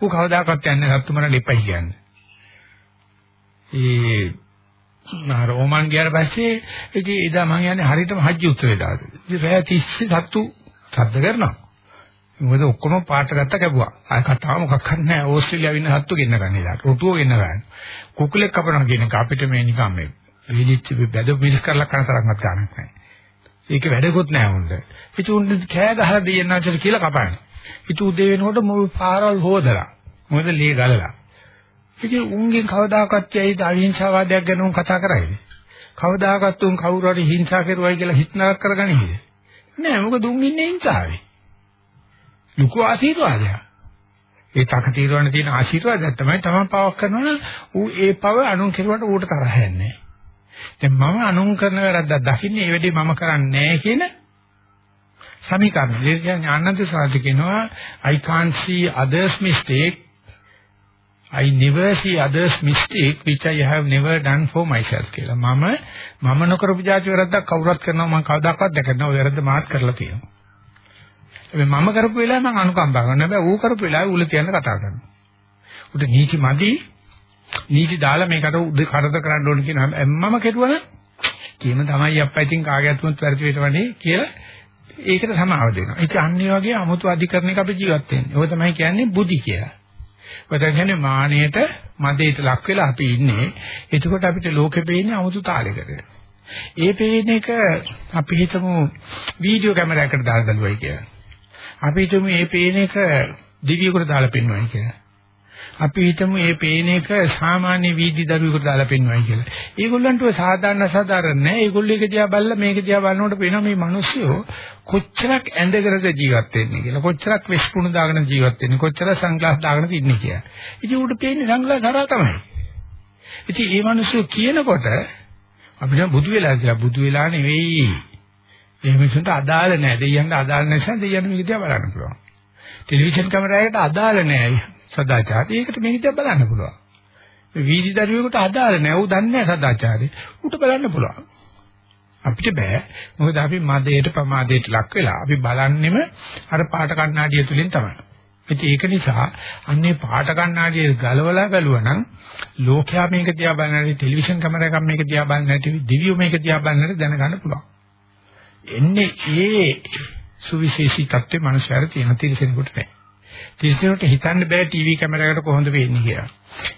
ඌ කවදාකවත් යන්නේ සත්තු මරන්න එපයි කියන්නේ. ඒ නාර ඕමන් ගියාට පස්සේ ඉතින් එදා මම යන්නේ හරියටම හජ්ජි උත්සවය දාද ඉතින් රෑ 30 සත්තු සද්ද කරනවා මොකද ඔක්කොම පාට ගත්ත කැපුවා. ආය කතාව මොකක් හරි නැහැ. ඕස්ට්‍රේලියාව ඉන්න හත්තු ගෙන්න ගන්න ඉලාට. රුටුව ගෙන්න ගන්න. කුකුලෙක් කපනවා කියන එක අපිට මේ නිකන් මේ විලිච්ච බැද මිස් කරලා කරන තරම්වත් ගන්නක් නැහැ. ඒක වැඩකුත් නැහැ උන්ට. ඉතින් උන් කෑ ගහලා දෙයන්නාට කියලා කපන්නේ. ඉතින් උදේ වෙනකොට මොකද පාරවල් හොදලා. මොකද ලී ගලලා. ඉතින් උන්ගෙන් කවදාකවත් ඇයිද අහිංසාවාදයක් ගැන උන් කතා කරයිද? කවදාකවත් උන් කවුරු හරි හිංසා කරුවයි කියලා හිත නරක කරගන්නේද? නෑ මොකද උන් ඉන්නේ හිංසාවේ. ලুকু ආශිර්වාදයක්. ඒ තක తీරවන්න තියෙන ආශිර්වාදයක් තමයි තමන් පවක් කරනවනම් ඌ ඒ පව අනුන් කෙරුවට ඌට තරහ යන්නේ. දැන් මම අනුන් කරන වැරද්දක් දකින්නේ ඒ වෙලේ මම කරන්නේ නැහැ කියන සමීකරණ. ඒ කියන්නේ ඥානන්ත සාධි කියනවා I can't see others mistake I never see others mistake which I have never done for myself කියලා. මම මම නොකරපු જાති වැරද්දක් කවුරුත් කරනවා මම කවදාකවත් දැකන්නේ නැහැ. ඔය වැරද්ද මාත් කරලා තියෙනවා. හැබැයි මම කරපු වෙලාවේ මම අනුකම්පා කරනවා. හැබැයි ඌ කරපු වෙලාවේ ඌල කියන්න කතා කරනවා. උට නීති මදි. නීති දාලා මේකට උද කරද කරන්න ඕන කියන හැමමම කෙරුවා නම් කියන තමයි අප්පා ඉතින් කාගේ අතුමත් වැරදි වෙනවනේ කියලා ඒකට සමාව දෙනවා. ඒක අන්නේ වගේ 아무තු අධිකරණයක අපි ජීවත් වෙන්නේ. ඔය තමයි කියන්නේ බුද්ධි කියලා. ඔය කියන්නේ මානෙට මදේට ලක් වෙලා අපි ඉන්නේ. එතකොට අපිට ලෝකෙ පේන්නේ 아무තු තාලයකට. ඒ පේන එක අපි හිතමු වීඩියෝ කැමරාවකට දාලා බලුවයි කියලා. අපි හිතමු මේ පේන එක දිවියකට දාලා පෙන්වයි කියලා. අපි හිතමු මේ පේන එක සාමාන්‍ය වීදි දරුවෙකුට දාලා පෙන්වයි කියලා. ඒගොල්ලන්ට ඔය සාධාරණ සාධාරණ නෑ. ඒගොල්ලෝ එක දිහා බලලා මේක දිහා බලනකොට පේනවා මේ මිනිස්සු කොච්චරක් ඇඳගෙනද ජීවත් වෙන්නේ කියලා. කොච්චරක් වෙස්පුණු දාගෙන ජීවත් වෙන්නේ. කොච්චර සංග්ලාස් දාගෙන ඉන්නේ කියලා. ඉතින් උඩ පේන්නේ සංග්ලාස් හරහා තමයි. ඉතින් මේ මිනිස්සු කියනකොට අපිට බුදු වෙලා කියලා බුදු වෙලා නෙවෙයි. ඒ මිනිස්සුන්ට අදාළ නෑ. දෙයියන්ට අදාළ නැසන් දෙයියන් මේක දිහා බලන්න පුළුවන්. ටෙලිවිෂන් කැමරාවකට අදාළ නෑ සදාචාරය. ඒකට මේක දිහා බලන්න පුළුවන්. වීදි දරුවෙකුට අදාළ නෑ. ඌ දන්නේ නෑ සදාචාරය. ඌට බලන්න පුළුවන්. අපිට බෑ. මොකද අපි මදයට ප්‍රමාදයට ලක් වෙලා අපි බලන්නෙම අර පාට කණ්ණාඩිය තුලින් තමයි. ඉතින් ඒක නිසා අන්නේ පාට කණ්ණාඩිය ගලවලා බැලුවා නම් ලෝකයා මේක දිහා බලන්නේ ටෙලිවිෂන් කැමරාවක් මේක දිහා බලන්නේ නැති දිවියෝ මේක දිහා බලන්නේ දැනගන්න පුළුවන්. එන්නේ ඒ සුවිශේෂී தත්ත්වේ මනුෂ්‍යයර තියෙන තිරසෙනෙකුට නැහැ. තිරසෙනෙකුට හිතන්න බෑ ටීවී කැමරාවකට කොහොමද වෙන්නේ කියලා.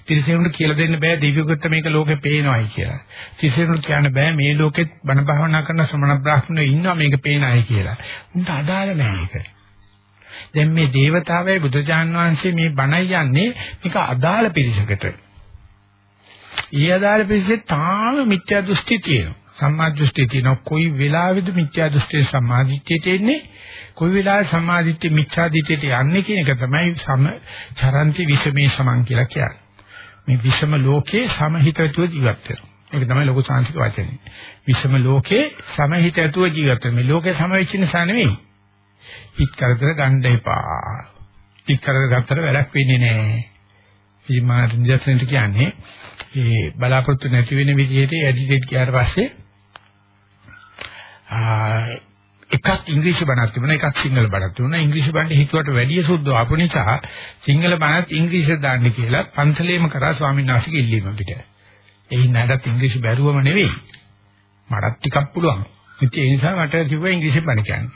තිරසෙනෙකුට කියලා දෙන්න බෑ දිව්‍යගත මේක ලෝකේ පේනවායි කියලා. තිරසෙනෙකුට කියන්න බෑ මේ ලෝකෙත් බණ භාවනා කරන ශ්‍රමණ බ්‍රාහ්මණයෝ ඉන්නවා මේක පේනයි කියලා. උන්ට අදාළ නෑ ඒක. දැන් මේ దేవතාවයි බුදුජාන් වහන්සේ මේ බණයි යන්නේ මේක අදාළ පිරිසකට. ඊ අදාළ පිරිසේ තාම මිත්‍යා දෘෂ්ටි තියෙනවා. සම්මා දෘෂ්ටි තියෙනවා. කොයි වෙලාවෙද මිත්‍යා දෘෂ්ටි සම්මා දිට්ඨියට එන්නේ? කොයි වෙලාවෙ සම්මා දිට්ඨි මිත්‍යා දිට්ඨියට යන්නේ කියන එක තමයි සම චරන්ති විෂමේ සමන් කියලා කියන්නේ. මේ විෂම ලෝකේ සමහිතතුව ජීවත් වෙනවා. ඒක තමයි ලොකු සාංශික වචනේ. විෂම ලෝකේ සමහිතතුව ජීවත් වෙනවා. මේ ලෝකේ සමවෙච්ච නිසා නෙවෙයි. හිත කරදර ගන්න එපා. හිත කරදර ගත්තට වැඩක් වෙන්නේ නැහැ. ඉතින් මා නිදර්ශනට කියන්නේ ඒ බලාපොරොත්තු නැති වෙන විදිහට ඇඩිටේට් ගියාට පස්සේ එකක් ඉංග්‍රීසි බණක් තිබුණා එකක් සිංහල බණක් තිබුණා ඉංග්‍රීසි බණ්ඩ හිතුවට වැඩිය සුද්ධ ආපු නිසා සිංහල බණත් ඉංග්‍රීසියෙන් දාන්න කියලා පන්සලේම කරා ස්වාමීන් වහන්සේගේ ඉල්ලීම පිට. ඒ හින්දාට ඉංග්‍රීසි බැරුවම නෙවෙයි. මටත් ටිකක් පුළුවන්. ඉතින් ඒ නිසා මට කිව්වා ඉංග්‍රීසි බණ කියන්නේ.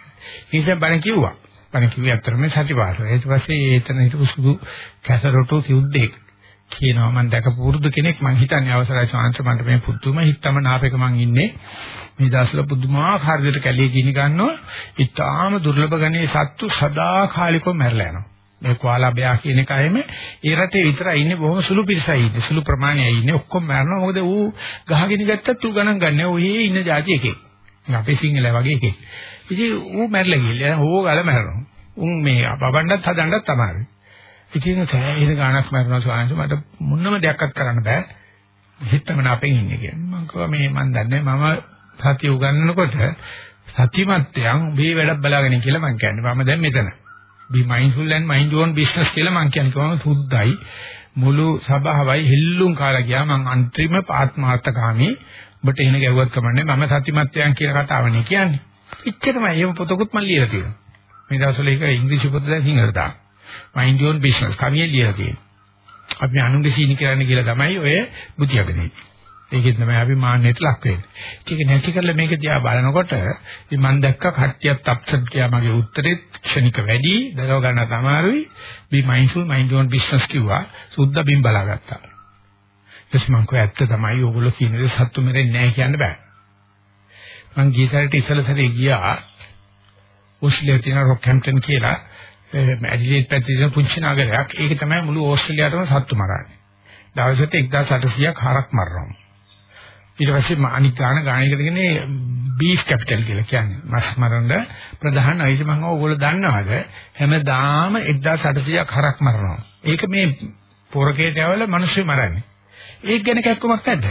ඉංග්‍රීසි බණ කිව්වා. බණ කිව්වේ අතරම සතිපාසල. ඊට පස්සේ එතන හිටපු සුදු කැසරොටු සිවුද්දෙක් කියනවා මම දැකපු පුරුදු කෙනෙක් මං හිතන්නේ අවසරයි සාන්ත මන්ට මේ පුදුම හිතම නාපේක මං ඉන්නේ. මේ දවස්වල පුදුමාකාර විදිහට කැලේ ගිනි ගන්නවා. ඉතාලම දුර්ලභ ගණයේ සත්තු සදාකාලිකව මැරලා යනවා. මේ කොආලා බයා කියන එකයිම ඒ රටේ විතරයි ඉන්නේ බොහොම සුළු පිරිසයි ඉන්නේ සුළු ප්‍රමාණයයි ඉන්නේ. ඔක්කොම මැරෙනවා. මොකද ඌ ගහගෙන ගත්තත් ඌ ගණන් ගන්නෑ ඌ ඒ ඉන්න જાති එකේ අපේ සිංහල වගේ එකේ ඉතින් ඌ මැරලා ගිහලා ඕ ගල මැරෙනවා. උන් මේ බබණ්ඩත් හදන්නත් තමයි ඉතින් සෑහෙන ගාණක් මරනවා ස්වාමීන් මට මොනම දෙයක්වත් කරන්න බෑ. හිතමන අපෙන් ඉන්නේ කියන්නේ. මම කිව්වා මේ මන් දන්නේ මම සතිය උගන්වනකොට සතිමත්යන් මේ වැඩක් බලාගෙන කියලා මං කියන්නේ. මම දැන් මෙතන. be mindful and mind your own business කියලා මං කියන්නේ කොහොමද සුද්ධයි. මුළු සභාවයි හිල්ලුම් කාලා ගියා මං අන්තිම ආත්මාර්ථකාමී ඔබට එන ගැව්වත් කමන්නේ මම සතිමත්යන් කියන කතාවනේ කියන්නේ. ඉච්චරමයි එහෙම පොතකුත් මම ලියලා තියෙනවා. මේ දවස්වල ඒක ඉංග්‍රීසි පොත දැන් සිංහලට දානවා. Mind your own business කවිය ලියලා තියෙනවා. අපි අනුන්ගේ සීනි කරන්න කියලා තමයි ඔය බුද්ධියගනේ. ඒකෙන් තමයි අපි මාන්නයට ලක් වෙන්නේ. ඒක නැති කරලා මේක දිහා බලනකොට ඉතින් මම දැක්ක කට්ටියත් අප්සෙට් ගියා මගේ උත්තරෙත් ක්ෂණික වැඩි දරව ගන්න තමාරුයි be mindful mind your own business කිව්වා සුද්ධ බිම් බලාගත්තා. ඊට මම කිව්වා ඇත්ත තමයි ඕගොල්ලෝ කියන දේ සත්තු මෙරෙන්නේ නැහැ කියන්න බෑ. මං ගියසරට ඉස්සල සැරේ ගියා ඔස්ලේ තියෙන රොක්හැම්ප්ටන් කියලා ඇඩිලේඩ් පැත්තේ තියෙන පුංචි නගරයක්. ඒක තමයි මුළු ඕස්ට්‍රේලියාවටම සත්තු මරන්නේ. දවසට 1800ක් හරක් මරනවා. ඊට පස්සේ අනික් ගාන ගානයකට කියන්නේ බීෆ් කැපිටල් කියලා කියන්නේ. මස් මරන ප්‍රධාන අයිති මම ඕගොල්ලෝ දන්නවද? හැමදාම 1800ක් හරක් මරනවා. ඒක මේ පොරකේට යවල මිනිස්සු මරන්නේ. ඒක ගැන කැක්කමක් නැද්ද?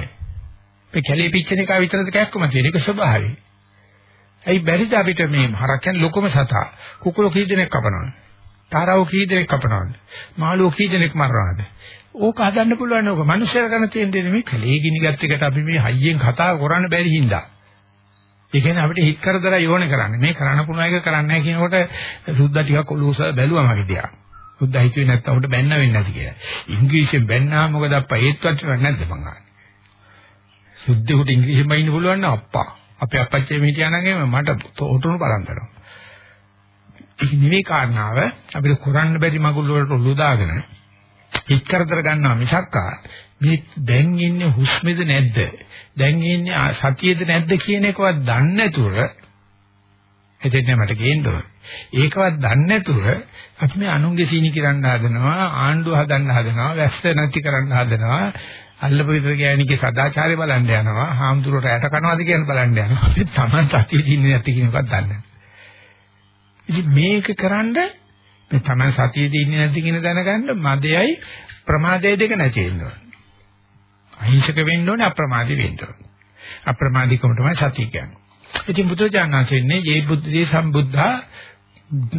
මේ කැලේ පිච්චෙන එක විතරද කැක්කම තියෙන එක ස්වභාවයි. ඇයි බැරිද අපිට මේ හරකයන් ලොකම සතා කුකුලෝ කී දෙනෙක් කපනවද? තාරාව කී දෙනෙක් කපනවද? මාළුවෝ කී දෙනෙක් මරනවද? ඕක හදන්න පුළුවන් ඕක. මිනිස්සුන්ට කරන තියෙන දේ නෙමෙයි කලේ ගිනි ගත් එකට අපි මේ හයියෙන් කතා කරන්න බැරි හින්දා. ඒ කියන්නේ අපිට හිත කරදර යෝනේ කරන්නේ. මේ කරන්න පුළුවන් එක කරන්නේ නැහැ කියනකොට සුද්දා ටිකක් ඔලුවස බැලුවා මගේ දිහා. සුද්දා හිතුවේ නැත්තම් උට බැන්න වෙන්නේ නැති කියලා. ඉංග්‍රීසියෙන් බැන්නාම මොකද අප්පා ඒත් වචන නැද්ද මං අහන්නේ. සුද්දෙකුට ඉංග්‍රීසියෙන් බයින්න පුළුවන් නේ අප්පා. අපේ අපච්චි මෙහිටියා නම් එහෙම මට උතුණු බලන් කරනවා. ඒක නෙවෙයි කාරණාව අපිට කරන්න බැරි මගුල් වලට ඔලු දාගෙන හිත කරදර ගන්නවා මිසක් මේ දැන් ඉන්නේ හුස්මෙද නැද්ද? දැන් ඉන්නේ සතියේද නැද්ද කියන එකවත් දන්නේ නැතුව එතෙන් මට ගේන්න ඕන. ඒකවත් දන්නේ නැතුව අපි මේ අනුන්ගේ සීනි කිරන්න හදනවා, ආණ්ඩුව හදන්න හදනවා, වැස්ස නැති කරන්න හදනවා. අල්ලපු විතර ගෑණිගේ සදාචාරය බලන්න යනවා. හාමුදුරුවෝ රැට කනවාද කියන බලන්න යනවා. අපි Taman සතියේ දින්නේ නැති කියන එකක් දන්නේ නැහැ. ඉතින් මේක කරන්ඩ මේ Taman සතියේ දින්නේ නැති කියන දැනගන්න මදයයි ප්‍රමාදයයි දෙක නැති වෙන්න ඕනේ. අහිංසක වෙන්න ඕනේ අප්‍රමාදී වෙන්න ඕනේ. අප්‍රමාදීකම තමයි සතිය කියන්නේ. ඉතින් බුදුජානනාචෙන්නේ මේ බුද්ධේ සම්බුද්ධා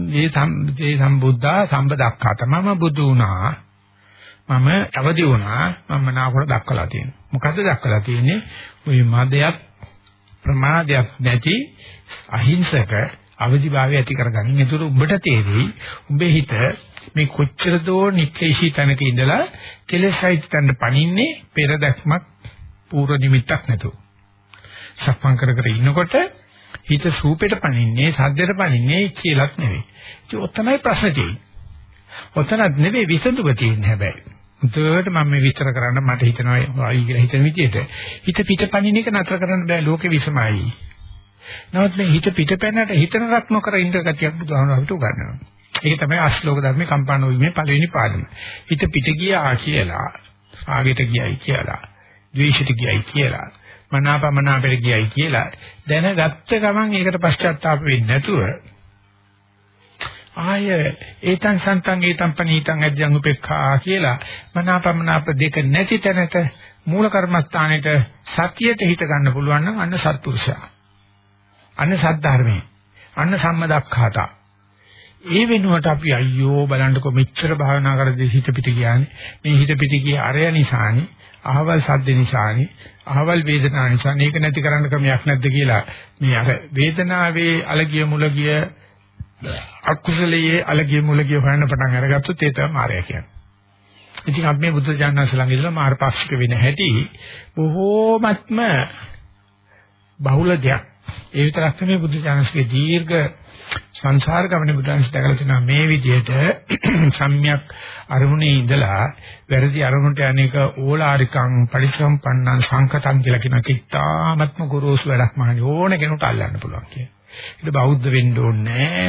මේ සම්බුද්ධේ සම්බුද්ධා සම්බදක්ඛා තමම බුදු වුණා. මම අවදි වුණා මම නාකොට දක්වලා තියෙනවා. මොකද්ද දක්වලා තියෙන්නේ? ওই මදයක් ප්‍රමාදයක් නැති අහිංසක අවදිභාවය ඇති කරගන්න. ඒතර උඹට තේරෙයි උඹේ හිත මේ කොච්චර දෝ නික්ලේශී තැනක ඉඳලා කෙලෙසයිත් තැන්න පණින්නේ පෙර දැක්මක් පූර්ව නිමිත්තක් නැතුව. සක්මන් කර කර ඉන්නකොට හිත සූපෙට පණින්නේ සද්දෙට පණින්නේ කියලාත් නෙවෙයි. ඒක ඔතනයි ප්‍රශ්නේ තියෙන්නේ. ඔතනත් නෙවෙයි විසඳුම තියෙන්නේ හැබැයි. මුතේට මම මේ විස්තර කරන්න මට හිතනවා ආයි කියලා හිතන විදිහට හිත පිට පණින එක නතර කරන්න බෑ ලෝකෙ විසමයි. නමුත් මේ හිත පිටපැනට හිතනක් නොකර ඉන්න ගතියක් බුදුහාමුදුරුවෝ අපිට උගන්වනවා. ඒක තමයි අශ්ලෝක ධර්මේ කම්පා නොවීමේ පළවෙනි පාඩම. හිත පිට ගියා කියලා, ආගෙට ගියයි කියලා, ද්වේෂයට ගියයි කියලා, මනාපමනාපෙට ගියයි කියලා දැනගත්ත ගමන් ඒකට පශ්චාත්තාප වෙන්නේ නැතුව ආය ඒතං සන්තං ඒතං පනීතං අධ්‍යං උපේක්ඛා කියලා මනාපමනාප දෙක නැති තැනක මූල කර්මස්ථානෙට සතියට හිත ගන්න පුළුවන් නම් අන්න සත්පුරුෂයා. අන්න සද්ධර්මයේ. අන්න සම්මදක්ඛාතා. ඒ වෙනුවට අපි අයියෝ බලන්නකො මෙච්චර භාවනා කරද්දී හිත පිට ගියානේ. මේ හිත පිට ගිය අරය නිසානේ, අහවල් සද්ද නිසානේ, අහවල් වේදනාව නිසා මේක නැති කරන්න ක්‍රමයක් නැද්ද කියලා මේ අර වේදනාවේ අලගිය මුලගිය අකුසලයේ අලගිය මුලගිය හොයන්න පටන් අරගත්තොත් ඒ තමයි මායя කියන්නේ. ඉතින් අපි මේ බුද්ධ ඥානස ළඟ ඉඳලා මාර්ගපාක්ෂික වෙන හැටි බොහෝමත්ම බහුල දෙයක්. ඒ විතරක් නෙමෙයි බුද්ධ ඥානස්ගේ දීර්ඝ සංසාර ගමනේ බුදුන්ස් දැකලා තියෙනවා මේ විදිහට සම්‍යක් අරමුණේ ඉඳලා වැරදි අරමුණට අනේක ඕලාරිකං පරිසම්පන්නං සංකතං කියලා කියන කිත්තාමත්ම ගුරුසු වැඩක් මහණි ඕන කෙනෙකුට අල්ලන්න පුළුවන් කියන. ඒක බෞද්ධ වෙන්න ඕනේ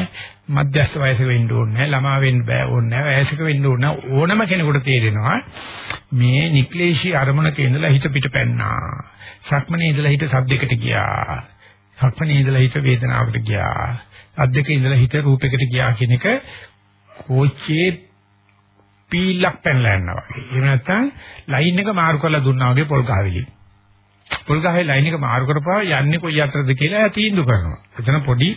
මධ්‍යස්ථ වයසක වෙන්න ඕනේ ළමා වෙන්න බෑ ඕනේ වයසක වෙන්න ඕන ඕනම කෙනෙකුට තේරෙනවා මේ නික්ලේශී අරමුණක ඉඳලා හිත පිට පැන්නා. සක්මනේ ඉඳලා හිත සද්දයකට ගියා. සක්මනේ ඉඳලා හිත වේදනාවකට ගියා. අද්දක ඉඳලා හිත රූපයකට ගියා කියන එක කෝච්චියේ පීලක් පැනලා යනවා වගේ. එහෙම නැත්නම් ලයින් එක මාරු කරලා දුන්නා වගේ පොල් ගහවිලි. පොල් ගහේ ලයින් එක මාරු කරපුවා යන්නේ කොයි අතරද කියලා තීන්දුව කරනවා. එතන පොඩි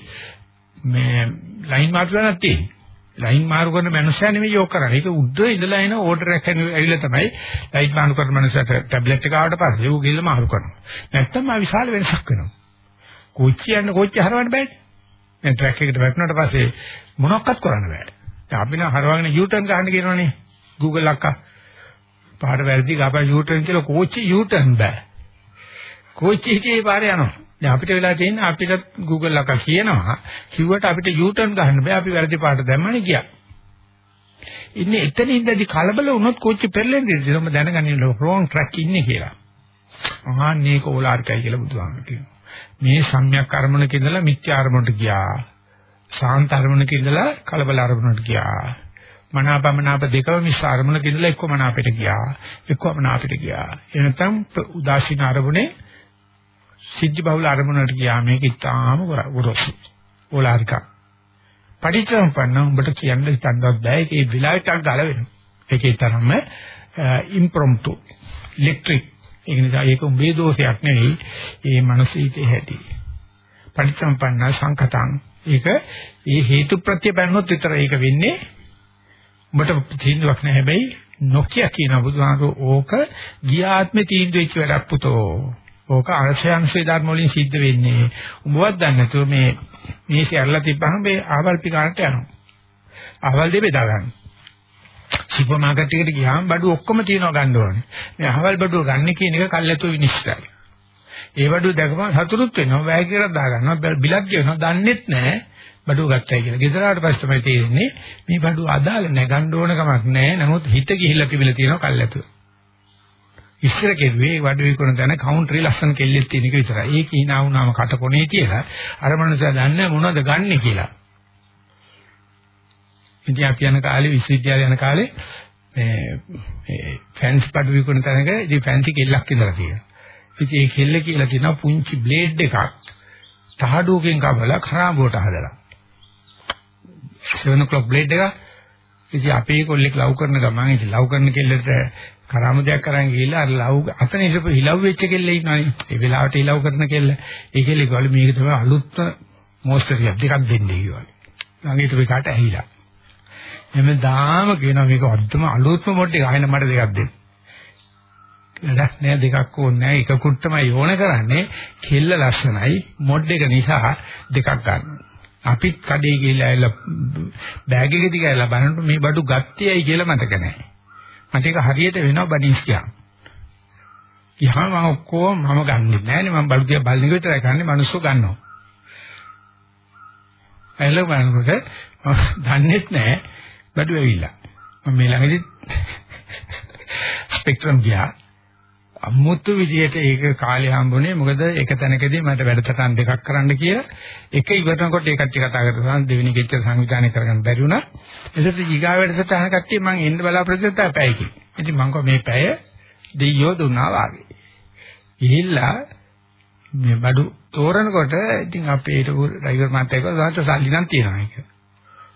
මේ ලයින් මාරු කරනක් තියෙනවා. ලයින් මාරු කරන මනුස්සයා නෙමෙයි යෝග කරන්නේ. ඒක උද්ද ඉඳලා එන ඕඩර් එකක් ඇවිල්ලා තමයි ලයින් මාරු කරන මනුස්සයාට ටැබ්ලට් එක ආවට පස්සේ ඌ ගිහලා මාරු කරනවා. නැත්තම් ආ විශාල වෙනසක් වෙනවා. කෝච්චිය යන කෝච්චිය හරවන්න බෑනේ. දැන් ට්‍රැක් එකට වැටුණාට පස්සේ මොනවක්වත් කරන්න බෑ. දැන් අපි නම් හරවගෙන U-turn ගන්න කියනවනේ. Google අක්කා. පාර වැරදි ගාපා U-turn කියලා කෝච්චි U-turn බෑ. කෝච්චි හිතේ පාරේ යනවා. දැන් අපිට වෙලා තියෙන්නේ අපිට Google අක්කා කියනවා කිව්වට අපිට U-turn ගන්න බෑ. අපි වැරදි පාට දැම්මනේ ගියා. ඉන්නේ එතන ඉඳි කලබල වුණොත් කෝච්චි පෙරලෙන්නේ ඉතින් මම දැනගන්නේ wrong track ඉන්නේ කියලා. ආන්නේක ඕලාරිකයි කියලා බුදුහාම කියනවා. මේ සම්‍යක් අරමුණක ඉඳලා මිත්‍යා අරමුණට ගියා. සාන්ත අරමුණක ඉඳලා කලබල අරමුණට ගියා. මනාපමනාප දෙකම මිස් අරමුණක ඉඳලා එක්ක මනාපෙට ගියා. එක්ක මනාපෙට ගියා. එනතම් උදාසීන අරමුණේ සිද්ධි බහුල අරමුණට ගියා. මේක ඉතාම ගොරොසු. ඕලාරික. පටිච්චසමුප්පන්න උඹට කියන්න හිතන්නවත් බෑ. ඒකේ විලායටක් ගල වෙනවා. ඒකේ තරම්ම ඉම්ප්‍රොම්ප්ටු ඉලෙක්ට්‍රික් ඒක නිසා ඒක උඹේ දෝෂයක් නෙවෙයි. ඒ මනසීතේ හැටි. පටිච්චසම්පන්න සංකතං. ඒක ඒ හේතු ප්‍රත්‍ය බැලුනොත් විතර ඒක වෙන්නේ. උඹට තීන්දුවක් නැහැ හැබැයි නොකිය කියන බුදුහාමුදුරෝ ඕක ගියාත්මේ තීන්දුව වෙච්ච වැඩක් පුතෝ. ඕක අංශයන්සේ ධර්ම වලින් සිද්ධ වෙන්නේ. උඹවත් දන්නේ නැතුව මේ මේසෙ අරලා තිබ්බහම මේ ආවල් පිකාරට යනවා. ආවල් දෙ බෙදා ගන්න. සුපර් මාකට් එකට ගියාම බඩු ඔක්කොම තියනවා ගන්න ඕනේ. මේ අහවල් බඩුව ගන්න කියන එක කල්ැතුව විනිශ්චයයි. ඒ බඩුව දැකපම සතුටුත් වෙනවා, වැය කියලා දා ගන්නවා, බිලක් කියනවා, දන්නෙත් නැහැ. බඩුව ගත්තයි කියලා. ගෙදරාට පස්සේ තමයි තේරෙන්නේ මේ බඩුව අදාළ නැහැ ගන්න ඕන කමක් නැහැ. නමුත් හිත ගිහිල්ලා තිබිලා තියෙනවා කල්ැතුව. ඉස්සර කෙරුවේ වඩ විකුණන තැන කවුන්ටරේ ලස්සන කෙල්ලෙක් තියෙන එක විතරයි. ඒක hina වුණාම කටකොනේ කියලා අර මනුස්සයා දන්නේ මොනවද ගන්නෙ කියලා. ඉතින් අපි යන කාලේ විශ්වවිද්‍යාලය යන කාලේ මේ ෆැන්සි පඩු විකුණන තැනක ඉතින් ෆැන්සි කෙල්ලක් ඉඳලා තියෙනවා. ඉතින් ඒ කෙල්ල කියලා තියෙනවා පුංචි බ්ලේඩ් එකක් තහඩුවකින් කපලා කරාඹුවට හදලා. 7 o'clock බ්ලේඩ් එක ඉතින් අපේ කොල්ලෙක් ලව් කරන ගමන් ඉතින් ලව් කරන කෙල්ලට කරාමුදයක් කරන් ගිහිල්ලා අර ලව් අතන ඉඳපු හිලව් වෙච්ච කෙල්ල ඉන්නවනේ. ඒ වෙලාවට හිලව් කරන කෙල්ල. ඒ කෙල්ල කිව්වලු මේක තමයි අලුත්ම මොස්ටරියක් දෙකක් දෙන්නේ කිව්වලු. ළඟට වෙකට ඇහිලා. හැමදාම කියනවා මේක අද්දම අලුත්ම මොඩ් එක ආයෙත් මට දෙකක් දෙන්න. වැඩක් නෑ දෙකක් ඕනේ නෑ එකකුත් තමයි ඕන කරන්නේ කෙල්ල ලස්සනයි මොඩ් එක නිසා දෙකක් ගන්න. අපිත් කඩේ ගිහලා ඇවිල්ලා බෑග් එකේ තියලා බලනකොට මේ බඩු ගත්තේයි කියලා මතක නෑ. මට ඒක හරියට වෙනවා බඩින්ස් කියනවා. ගියාම මම ඔක්කොම මම ගන්නෙ නෑනේ මම බඩු තියා බලන එක විතරයි කරන්නේ මිනිස්සු ගන්නවා. ඇයිල බලනකොට දන්නේත් නෑ බඩු ඇවිල්ලා. මම මේ ළඟදී ස්පෙක්ට්‍රම් ගියා. අමුතු විදියට ඒක කාලේ හම්බුනේ මොකද එක තැනකදී මට වැඩසටහන් දෙකක් කරන්න කියලා එක ඉවරනකොට ඒකත් කතා කරලා දෙවෙනි ගෙච්ච සංවිධානය කරගන්න බැරි වුණා. ඒසත් ඊගා වැඩසටහන කට්ටිය මම එන්න බලාපොරොත්තු වෙච්ච පැය කි. ඉතින් මම කව මේ පැය දෙයියෝ දුන්නා වාගේ. ගිහිල්ලා මේ බඩු තෝරනකොට ඉතින් අපේ ඊට ඩ්‍රයිවර් මාත්‍යා කිව්වා සල්ලි නම් තියනවා ඒක.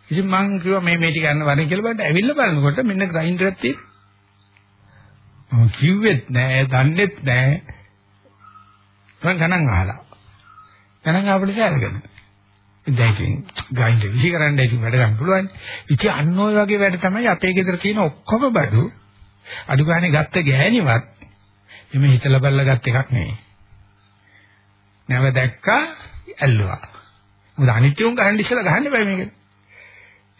ඉතින් මං කිව්වා මේ මේ ටික ගන්න වරෙන් කියලා බලන්න ඇවිල්ලා බලනකොට මෙන්න ග්‍රයින්ඩර් එකක් තියෙනවා. මම කිව්වෙත් නෑ, දන්නෙත් නෑ. මං ගණන් අහලා. ගණන් ආපුවට සෑරගෙන. දැන් ඉතින් ග්‍රයින්ඩර් විසි කරන්න ඉතින් වැඩ ගන්න පුළුවන්. ඉතින් අන්න ඔය වගේ වැඩ තමයි අපේ ගෙදර තියෙන ඔක්කොම බඩු. අඩු ගානේ ගත්ත ගෑණිවත් එමෙ හිතලා බලලා ගත් එකක් නෙවෙයි. නැව දැක්කා ඇල්ලුවා. මොකද අනිත්‍යුන් ගහන්න ඉස්සලා ගහන්න බෑ මේක.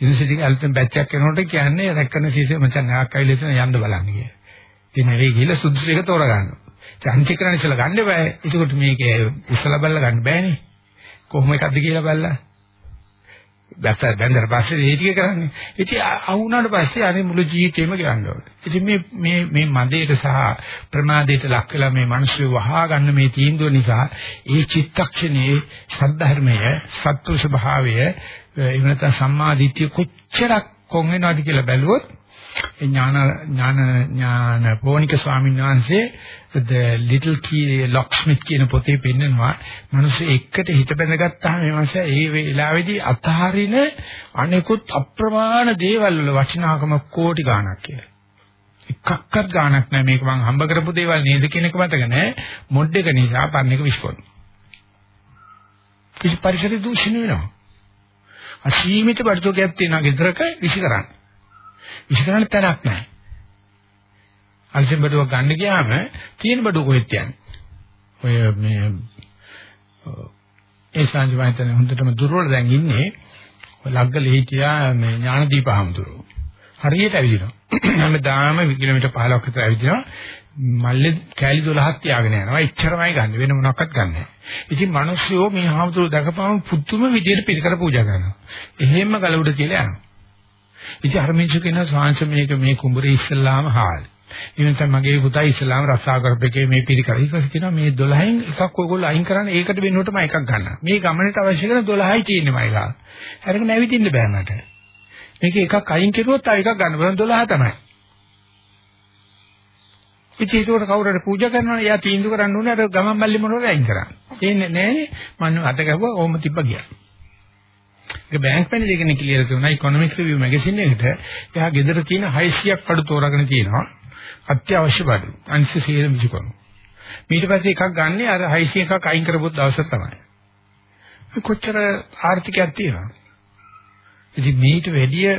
යුනිවර්සිටි එකේ අලුතෙන් බැච් එකක් කරනකොට කියන්නේ රැක්කන සීසේ මචං නැවක් ඇවිල්ලා ඉතන යන්න බලන්න කියලා. ඉතින් නෙවෙයි ගිහලා සුදුසු එක තෝරගන්නවා. චාන්ති කරන්න ඉස්සලා ගන්න බෑ. ඒකට මේකේ ඉස්සලා බලලා ගන්න බෑනේ. කොහොම එකක්ද කියලා බලලා. දැක්ක බැලඳර පස්සේ ඒ ටික කරන්නේ. ඉතින් අහුණාට පස්සේ අනේ මුළු ජීවිතේම ගන්න ඕනේ. ඉතින් මේ මේ මේ මදේට සහ ප්‍රමාදයට ලක් වෙලා මේ මිනිස්සු වහා ගන්න මේ තීන්දුව නිසා ඒ චිත්තක්ෂණයේ සද්ධර්මය, සත්පුරුෂ භාවය, එහෙම නැත්නම් සම්මා දිට්ඨිය කොච්චරක් කොන් වෙනවද කියලා බැලුවොත් ඥාන ඥාන ඥාන පෝනික ස්වාමීන් වහන්සේ the little key locksmith කියන පොතේ පෙන්නනවා මිනිස්සු එකට හිත බැඳගත්තාම මේ මාස ඒ වෙලාවේදී අතහරින අනෙකුත් අප්‍රමාණ දේවල් වල වටිනාකම කෝටි ගාණක් කියලා. එකක්වත් ගාණක් නැහැ මේක මම හම්බ කරපු දේවල් නේද කියන එක මතක නැහැ. මොඩ් එක නිසා පරණ එක විශ්කොන්න. කිසි පරිසර දූෂණය වෙනවා. අසීමිත බඩතෝකයක් තියෙනවා ගෙදරක විසි කරන්න. විසි කරන්න තැනක් නැහැ. අලුතෙන් බඩුවක් ගන්න ගියාම තියෙන බඩුව කොහෙද යන්නේ? ඔය මේ ඒ සංජි වහන්සේ හොඳටම දුර්වල දැන් ඉන්නේ ලග්ගලේ හිටියා මේ ඥානදීප හමුදුරෝ. හරියට ඇවිදිනවා. හැමදාම කිලෝමීටර් 15ක් විතර ඇවිදිනවා. මල්ලේ කෑලි 12ක් තියාගෙන යනවා. එච්චරමයි ගන්න. වෙන මොනක්වත් ගන්න නැහැ. ඉතින් මිනිස්සුયો මේ හාමුදුරුවෝ දැකපම පුදුම විදියට පිළිකර පූජා කරනවා. එහෙම්ම ගලවුඩ තියලා යනවා. ඉතින් අර මිනිස්සු කියන ස්වාංශ මේක මේ කුඹුරේ ඉස්සල්ලාම හාල්. ඊවෙන්ට මගේ පුතා ඉස්ලාම රස්සා කරපේකේ මේ පිළිකර. ඊට පස්සේ කියනවා මේ 12න් එකක් ඔයගොල්ලෝ අයින් කරන්න ඒකට වෙනුවටම එකක් ගන්න. මේ ගමනට අවශ්‍ය කරන 12යි තියෙන්නේ මයිලා. අරගෙන නැවිදින්න බෑ මට. මේක එකක් අයින් කරුවොත් තව එකක් ගන්න බලන්න 12 තමයි. ඉතින් ඒකට කවුරු හරි පූජා කරනවනේ එයා තීන්දුව කරන්න ඕනේ අර ගමන් මල්ලි මොනවද අයින් කරන්නේ. තේන්නේ නැහනේ මම අත ගැහුවා ඕම තිබ්බ ගියා. ඒක බැංක් මැනේජර් කෙනෙක් කියලා තුනා ඉකොනොමික් රිවිව් මැගසින් එකට එයා ගෙදර තියෙන 600ක් පඩු තෝරාගෙන තියෙනවා. අත්‍යවශ්‍ය බඩු. අනිත් සියලුම විසිකරන. ඊට පස්සේ එකක් ගන්න අර 600 එකක් අයින් කරපුවොත් දවසක් තමයි. කොච්චර ආර්ථිකයක් තියෙනවද? ඉතින් මේට වැඩිය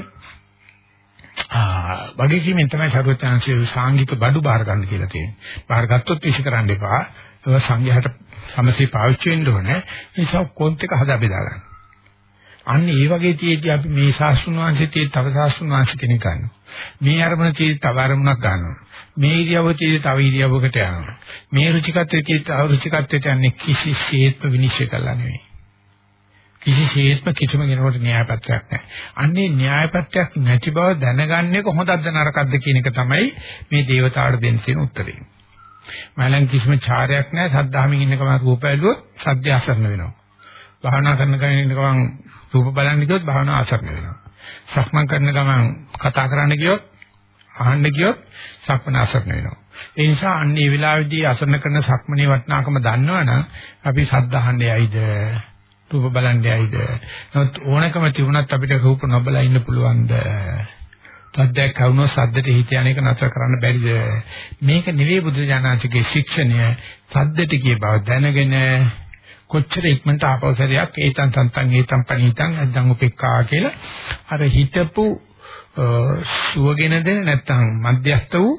ආ වගකීමෙන් තමයි සර්වඥාන්සේ සාංගික බඩු බාර ගන්න කියලා තියෙන්නේ. බාර ගත්තොත් විශ් කරන්න එපා. ඒක සංඝයාට සමසේ පාවිච්චි වෙන්න ඕනේ. ඒ නිසා කොන්ත් එක හදා බෙදා ගන්න. අන්න ඒ වගේ තියෙද්දි අපි මේ ශාස්ත්‍රුන් වහන්සේ තියෙ තව ශාස්ත්‍රුන් වහන්සේ කෙනෙක් ගන්නවා. මේ අරමුණ තියෙද්දි තව අරමුණක් ගන්නවා. මේ ඉරියව්ව තියෙද්දි තව ඉරියව්වකට යනවා. මේ රුචිකත්වයේ තියෙද්දි තව රුචිකත්වයට යන්නේ කිසිසේත්ම විනිශ්චය කළා නෙවෙයි. කිසිසේත්ම කිසිම කෙනෙකුට න්‍යායපත්‍යක් නැහැ. අන්නේ න්‍යායපත්‍යක් නැති බව දැනගන්නේ කොහොමදද නරකද්ද කියන එක තමයි මේ දේවතාවට දෙන්න තියෙන උත්තරේ. මලං කිසිම චාරයක් නැහැ සද්ධාමින් ඉන්න ගමන් රූප ඇලුවොත් සද්ද අසරණ වෙනවා. භාවනා කරන කෙනෙක් ඉන්න ගමන් රූප බලන්න ගියොත් භාවනා අසරණ වෙනවා. සක්මන් කරන ගමන් කතා කරන්න ගියොත් අහන්න ගියොත් සක්මන අසරණ වෙනවා. ඒ නිසා අන්න ඒ වෙලාවේදී අසරණ කරන සක්මනේ වටිනාකම දන්නවනම් අපි සද්ද අහන්නේ ඇයිද? රූප බලන්නේ ඇයිද? නමුත් ඕනකම තිබුණත් අපිට රූප නොබලා ඉන්න පුළුවන්ද? සද්දයක් කවුනෝ සද්දට හිත යන එක නතර කරන්න බැරිද? මේක නෙවෙයි බුදු දානසිකේ ශික්ෂණය. සද්දට කිය බව දැනගෙන කොච්චර ඉක්මනට ආපෞසරයක් ඒතන් තන්තන් ඒතන් පණීතන් නැත්නම් උපෙක්කා කියලා අර හිතපු සුවගෙන දෙන නැත්නම් මධ්‍යස්ත වූ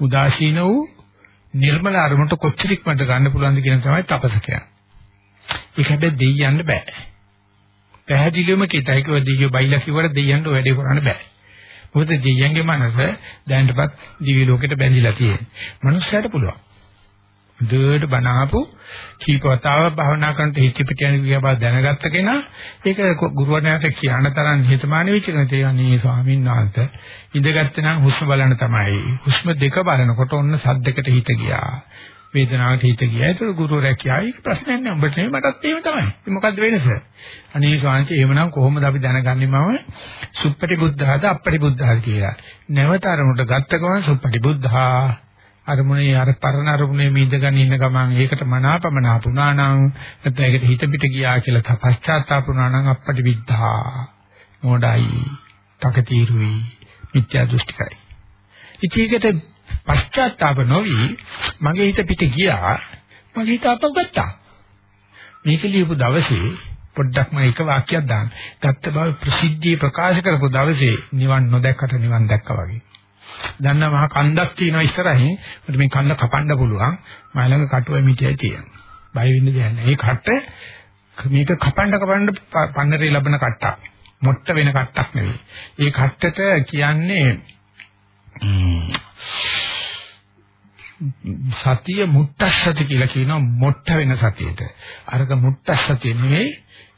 උදාසීන වූ නිර්මල අරමුණට කොච්චර ඉක්මනට ගන්න පුළුවන්ද කියන තමයි තපස කියන්නේ. ඒක හැබැයි දෙයියන්න බෑ. පැහැදිලිවම කිතයි කිව්ව දෙයියෝ බයිලා කිව්වට දෙයියන්ට වැඩේ කරන්න බෑ. මොකද දෙයියන්ගේ මනස දැනටපත් දිවි ලෝකෙට බැඳිලා තියෙන්නේ. මනුස්සයට පුළුවන්. දෙයට බනහපු කීප වතාවක් භාවනා කරනට හිත පිට යන කියා බව දැනගත්ත කෙනා ඒක ගුරුවරයාට කියන තරම් හිතමානී වෙච්ච කෙනා. තේන්නේ ස්වාමීන් වහන්සේ ඉඳගත්තේ නම් හුස්ම බලන්න තමයි. හුස්ම දෙක බලනකොට ඔන්න සද්දකට හිත ගියා. වේදනාවට හිත ගියා. ඒක ගුරුවරයා කියයි ප්‍රශ්නයක් නෑ. උඹට නෙමෙයි මටත් එහෙම තමයි. ඒ මොකද්ද වෙනස? අනේ ස්වාමීන් එහෙමනම් කොහොමද අපි දැනගන්නේ මම? සුප්පටි බුද්ධහද අප්පටි බුද්ධහද කියලා. නැවත අරමුණට ගත්ත ගමන් සුප්පටි බුද්ධහා. අරමුණේ අර පරණ අරමුණේ මිදගෙන ඉන්න ගමන් ඒකට මනාපමනාප වුණා නම් නැත්නම් ඒකට හිත පිට ගියා කියලා තපස්චාත්තාප වුණා නම් අප්පටි විද්ධා. මොඩයි. තකතිරුයි. මිත්‍යා දෘෂ්ටිකයි. ඉතින් ඒකට පශ්චාත්තාප නොවි මගේ හිත පිට ගියා. මගේ හිත අපගත්තා මේක ලියපු දවසේ පොඩ්ඩක් මම එක වාක්‍යයක් දාන්න. ගත්ත බව ප්‍රසිද්ධිය ප්‍රකාශ කරපු දවසේ නිවන් නොදැක්කට නිවන් දැක්කා වගේ. දන්න මහ කන්දක් තියෙනවා ඉස්සරහින්. මට මේ කන්ද කපන්න පුළුවන්. මම ළඟ කටුවයි මිටියයි තියෙනවා බය වෙන්න දෙයක් නැහැ. මේ කට්ට මේක කපන්න කපන්න පන්නරේ ලැබෙන කට්ටක්. මොට්ට වෙන කට්ටක් නෙවෙයි. ඒ කට්ටට කියන්නේ සතිය මුට්ටස්සති කියලා කියනවා. මොට්ට වෙන සතියට. අරක මුට්ටස්සතිය නෙවෙයි.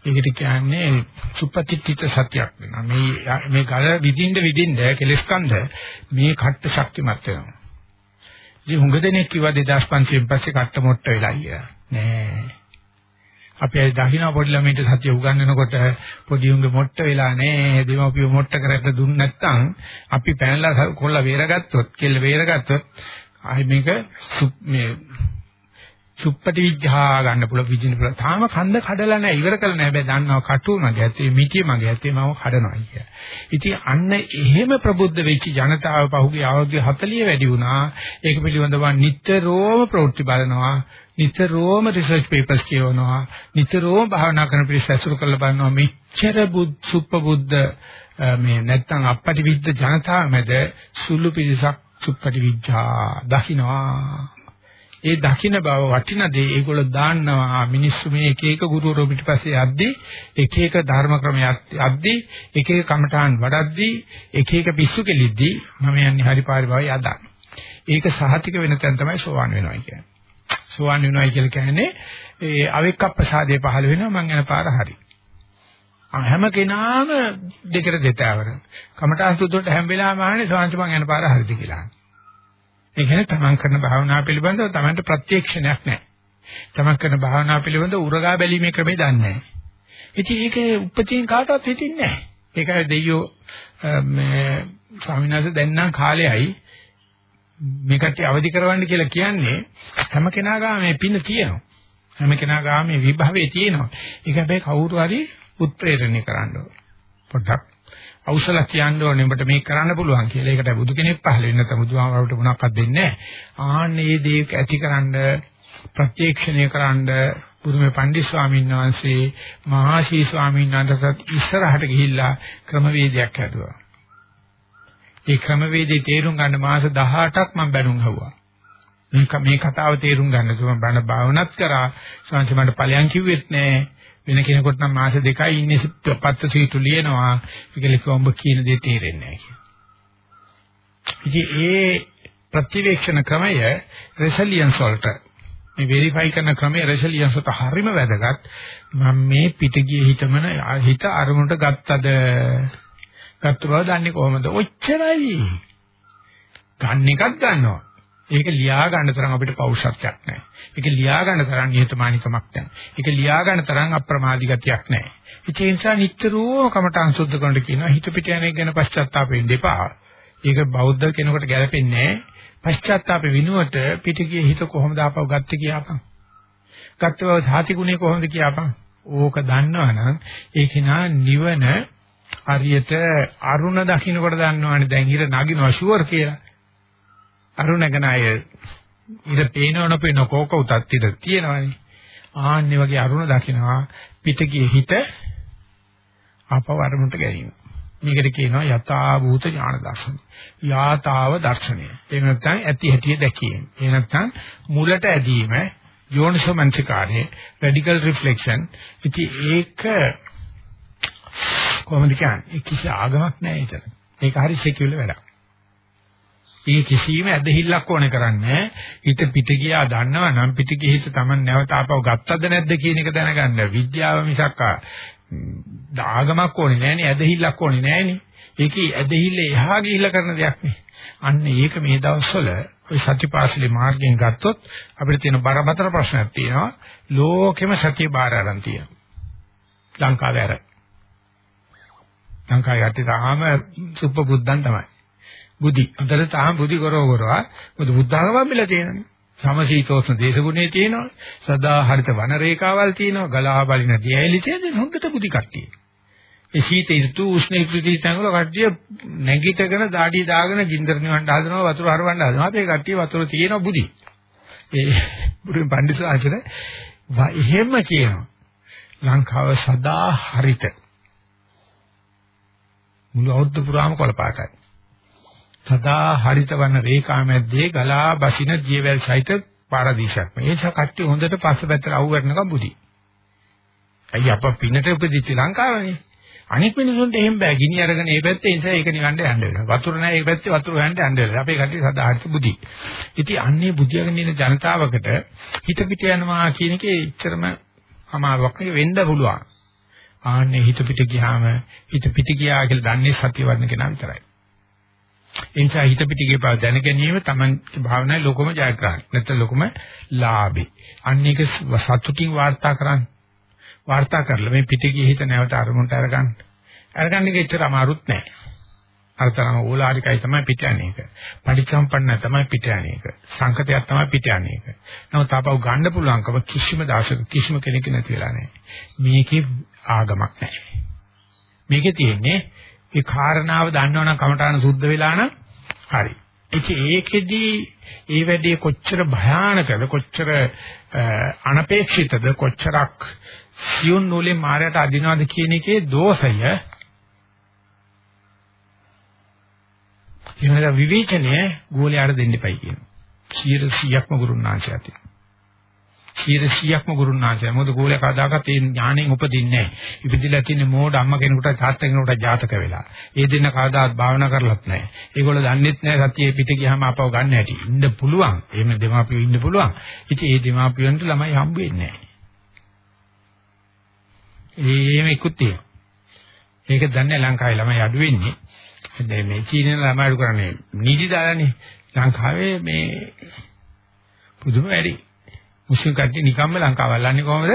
ඒකට කියන්නේ සුපතිත්‍ිත සත්‍යයක් වෙනවා. මේ මේ ගල විදින්න විදින්න කෙලස්කන්ධ මේ කට්ට ශක්තිමත් වෙනවා. ඉතින් හුඟ දෙනෙක් කිව්වා 2500 පස්සේ කට්ට මොට්ට වෙලා අයියා. නෑ. අපි අද දහිනා පොඩි ළමයින්ට සත්‍ය උගන්වනකොට පොඩි උන්ගේ මොට්ට වෙලා නෑ. දෙමව්පියෝ මොට්ට කරලා දුන්න නැත්නම් අපි පැනලා කොල්ල වේරගත්තොත් කෙල්ල වේරගත්තොත් ආයි මේක මේ සුප්පටි විඥා ගන්න පුළුවන් විදින පුළුවන්. තාම කන්ද කඩලා නැහැ ඉවර කරලා නැහැ. හැබැයි දන්නවා කටුව මගේ ඇත්තේ මිටිය මගේ ඇත්තේ මම කඩනවා කියලා. ඉතින් අන්න එහෙම ප්‍රබුද්ධ වෙච්ච ජනතාව පහුගිය අවුරුදු 40 වැඩි වුණා. ඒක පිළිබඳව නිතරම ප්‍රවෘත්ති බලනවා. නිතරම රිසර්ච් පේපර්ස් කියවනවා. නිතරම භාවනා කරන පිළිස් ඇසුරු කරලා බලනවා. මෙච්චර බුද් සුප්පබුද්ධ මේ නැත්තම් අපපටි විද්ද ජනතාව මැද සුළු පිළිසක් සුප්පටි විඥා දකින්නවා. ඒ දකින්න බව වටින දේ ඒගොල්ලෝ දාන්නවා මිනිස්සු මේ එක එක ගුරුවරු පිටිපස්සේ යද්දී එක එක ධර්ම ක්‍රමයක් යද්දී එක එක කමඨාන් වඩද්දී එක එක පිස්සු කෙලිද්දී මම යන්නේ හරි පාරේ බව යදා. ඒක සහතික වෙන තැන තමයි සෝවාන් වෙනවා කියන්නේ. සෝවාන් වෙනවා කියලා කියන්නේ ඒ අවික්කප්පසාදේ පහළ වෙනවා මං යන පාර හරි. හැම කෙනාම දෙකට දෙතාවර. කමඨාන් සුද්ධට හැම වෙලාවෙම අහන්නේ සෝවාන්ට මං යන පාර හරිද කියලා. ඒ කියන්නේ තමන් කරන භාවනාව පිළිබඳව තමන්ට ප්‍රත්‍යක්ෂණයක් නැහැ. තමන් කරන භාවනාව පිළිබඳව උරගා බැලීමේ ක්‍රමය දන්නේ නැහැ. ඉතින් ඒක උපතින් කාටවත් හිතින්නේ නැහැ. ඒකයි දෙයියෝ මේ ස්වාමීන් වහන්සේ දැන් නම් කාලෙයි මේකට අවදි කරවන්න කියලා කියන්නේ හැම කෙනා ගාම මේ පින තියෙනවා. හැම කෙනා ගාම මේ විභවයේ තියෙනවා. ඒක හැබැයි කවුරු හරි උත්ප්‍රේරණය කරන්න ඕන. පොඩ්ඩක් අවසල කියන්න ඕනේ උඹට මේක කරන්න පුළුවන් කියලා. ඒකට බුදු කෙනෙක් පහල වෙන්න නැත්නම් බුදුහාමරට මොනවක්වත් දෙන්නේ නැහැ. ආන්නේ දේ ඇතිකරනද ප්‍රත්‍යක්ෂණය කරන්ද බුදුමේ පණ්ඩිත ස්වාමීන් වහන්සේ මහාශී ස්වාමීන් වහන්සේත් ඉස්සරහට ගිහිල්ලා ක්‍රමවේදයක් හැදුවා. ඒ ක්‍රමවේදේ තේරුම් ගන්න මාස 18ක් මම බැනුම් හවුවා. මේක මේ කතාව තේරුම් ගන්න තුම බණ භාවනාත් කරා සංසි මට ඵලයන් කිව්වෙත් නෑ වෙන කෙනෙකුට නම් මාස දෙකයි ඉන්නේ පත්ත සීතු ලියනවා ඒකල කොඹ කියන දේ තේරෙන්නේ නැහැ කියලා. ඉතින් ඒ ප්‍රතිවේක්ෂණ ක්‍රමය රෙසිලියන්ස් වලට මේ වෙරිෆයි කරන ක්‍රමයේ රෙසිලියන්ස් එක හරිම වැදගත්. මම මේ පිටගිය හිතමන හිත අරමුණට ගත්තද? ගත්ත බව දන්නේ කොහොමද? ඔච්චරයි. ගන්න එකක් ගන්නවා. ඒක ලියා ගන්න තරම් අපිට පෞරුෂත්වයක් නැහැ. ඒක ලියා ගන්න තරම් නිහතමානීකමක් නැහැ. ඒක ලියා ගන්න තරම් අප්‍රමාදී ගතියක් නැහැ. ඒ නිසා නිතරම කමටහන් සුද්ධ කරනට කියනවා හිත පිට යන එක ගැන පශ්චාත්තාප වෙන්න එපා. ඒක බෞද්ධ කෙනෙකුට ගැලපෙන්නේ නැහැ. පශ්චාත්තාප විනුවට පිටිගියේ හිත කොහොමද ආපහු ගත්තේ කියපන්. ගත්තව සාති ගුණේ කොහොමද කියපන්. ඕක දන්නවනම් ඒක නා නිවන හරියට අරුණ දකින්නකොට දන්නවනේ දැන් හිර නගිනවා ෂුවර් කියලා. අරුණ ගැන අය ඉර පේනවන පේන කෝක උතත් ඉර තියෙනවනේ. ආන්නේ වගේ අරුණ දකින්නවා පිටකයේ හිත ආපව අරමුණට ගැනීම. මේකට කියනවා යථා භූත ඥාන දර්ශනය. යාතාව දර්ශනය. එහෙම නැත්නම් ඇති හැටි දැකීම. එහෙම නැත්නම් මුලට ඇදීම යෝනිසෝ මනසිකාරයේ රැඩිකල් රිෆ්ලෙක්ෂන්. ඉතින් ඒක කොහොමද කියන්නේ? කිසි ආගමක් නැහැ ඒතන. ඒක හරි සෙකියුලර් වැඩක්. ඒ කිසිම ඇදහිල්ලක් ඕනේ කරන්නේ හිත පිට ගියා දන්නවා නම් පිට ගිය හිත Taman නැවත ආපහු ගත්තද නැද්ද කියන එක දැනගන්න. විද්‍යාව මිසක් ආගමක් ඕනේ නෑනේ ඇදහිල්ලක් ඕනේ නෑනේ ඒකේ ඇදහිල්ල එහා ගිහිල්ලා කරන දෙයක් නේ. අන්න ඒක මේ දවස්වල ඔය සත්‍යපාසලේ මාර්ගයෙන් ගත්තොත් අපිට තියෙන බරපතල ප්‍රශ්නයක් තියෙනවා. ලෝකෙම සත්‍ය බාර අරන් තියෙනවා. ලංකාවේ අර. ලංකාවේ යටි තාම සුප්පබුද්ධන් තමයි. බුද්ධි. අතර තාම බුද්ධි කරව කරවා මොකද බුද්ධාගම බිලා තියෙනනේ. සමශීතෝෂ්ණ දේශගුණේ තියෙනවා. සදා හරිත වන රේඛාවල් තියෙනවා. ගලා බලින දියැලි තියෙන හොඳට බුද්ධි කට්ටිය. ඒ සීත ඍතු උෂ්ණ ඍතු තංගල කට්ටිය නැගිටගෙන දාඩිය දාගෙන ගින්දර නිවන්න හදනවා වතුර හරවන්න හදනවා. අපේ කට්ටිය වතුර තියෙනවා බුද්ධි. ඒ බුදුන් පඬිස් ආචර එහෙම කියනවා. ලංකාව සදා හරිත මුළු අවුරුදු පුරාම කොළපාටයි. සදා හරිත වන රේඛා මැද්දේ ගලා බසින ජීවල් සහිත පාරදීසක්. මේක කට්ටිය හොඳට පස්සපැත්තට අවු කරනකම් බුදි. අයිය අප පිනට උපදිච්ච ලංකාවනේ. අනිත් මිනිසුන්ට එහෙම බෑ. ගිනි අරගෙන ඒ පැත්තේ ඉඳලා ඒක නිවන්න යන්න වෙනවා. වතුර නැහැ ඒ පැත්තේ වතුර හොයන්න යන්න වෙනවා. අපේ කට්ටිය සදා හරිත බුදි. ඉතින් අන්නේ බුදියාගෙන ඉන්න ජනතාවකට හිත පිට යනවා කියන එකේ ඉච්චරම අමාරුවක් නෙවෙයි වෙන්න පුළුවන්. ආන්නේ හිත පිට ගියාම හිත පිට ගියා කියලා දන්නේ සතිය වඩන කෙනා විතරයි. ඒ නිසා හිත පිටිගේ බව දැන ගැනීම තමයි භාවනාවේ ලොකම ජයග්‍රහණය. නැත්නම් ලොකම ලාභේ. අන්න ඒක සතුටින් වාර්තා කරන්න. වාර්තා කරලා මේ පිටිගේ හිත නැවත අරමුණට අරගන්න. අරගන්න එක ඇත්තට අමාරුත් නෑ. අරතරම ඕලාරිකයි තමයි පිට යන්නේ ඒක. පටිච්චසම්පන්න තමයි පිට යන්නේ ඒක. සංකතයක් තමයි පිට යන්නේ ඒක. නමුත් තාපව ගන්න පුළුවන්කම කිසිම දාශක කිසිම කෙනෙක් නැති වෙලා නෑ. මේකේ ආගමක් නෑ. මේකේ තියෙන්නේ ඒ කාරණාව දන්නවනම් කමඨාන සුද්ධ වෙලා නම් හරි. ඉතින් ඒකෙදී ඒ වැඩේ කොච්චර භයානකද කොච්චර අනපේක්ෂිතද කොච්චරක් සියුන් නූලේ මායයට අදිනවද කියන එකේ දෝෂය එහෙනම් විවේචනය ගෝලයාට දෙන්න එපයි කියනවා. 100%ක්ම ගුරුනාංශයති. 100%ක්ම ගුරුනාංශය. මොකද ගෝලයා කවදාකවත් ඒ ඥාණයෙන් උපදින්නේ නැහැ. ඉපදිලා තියෙන මෝඩ අම්මා කෙනෙකුට තාත්තා කෙනෙකුට ජාතක වෙලා. ඒ දෙන්න කවදාවත් භාවනා කරලත් නැහැ. ඒගොල්ලෝ දන්නෙත් නැහැ සතියේ පිට ගියාම අපව ගන්න හැටි. ඉන්න පුළුවන්. එහෙම දෙමාපියෝ ඉන්න පුළුවන්. ඉතින් ඒ දෙමාපියන්ට ළමයි හම්බ වෙන්නේ නැහැ. එහෙම ඉක්කුත් තියෙනවා. ඒක දන්නේ ලංකාවේ ළමයි අඩු වෙන්නේ. දැන් මේ චීනෙන් ළමයි අඩු කරන්නේ නීති දාලානේ. ලංකාවේ මේ පුදුම වැඩි. මුස්ලිම් කට්ටිය නිකම්ම ලංකාව අල්ලන්නේ කොහොමද?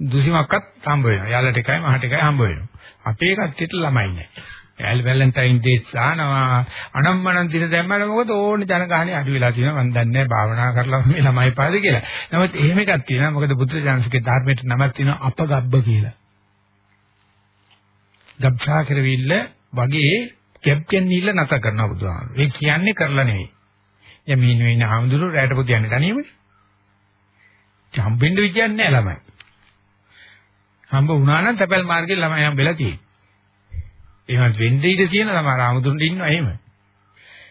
දුසිමක්වත් හම්බ වෙනවා. යාළට එකයි මහට එකයි හම්බ වෙනවා. අපේ කට්ටියට ළමයි නැහැ. ඇල් වැලන්ටයින් ඩේ සානවා අනම්මනම් දින දැම්මම මොකද ඕනේ ජනගහණය අඩු වෙලා තියෙනවා මම දන්නේ නැහැ භාවනා කරලා මේ ළමයි පාද කියලා. නමුත් එහෙම එකක් තියෙනවා මොකද බුද්ධ ජානසිකේ ධර්මයට නමක් තියෙනවා අපගබ්බ කියලා. ගබ්සා කරවිල්ල වගේ කැප්ටන් නිල්ල නැත කරනවා බුදුහාමුදුරුවෝ. ඒ කියන්නේ කරලා නෙවෙයි. යමීන වෙන ආමුදුරු රැට පොත යන්නේ තනියමනේ. හම්බෙන්න විදියක් නැහැ ළමයි. හම්බ වුණා නම් තැපැල් මාර්ගේ ළමයි හම්බෙලා තියෙන්නේ. එහෙමත් වෙන්නේ ඉඳ තියෙන ළමයි ආමුදුරුන් ඉන්නවා එහෙම.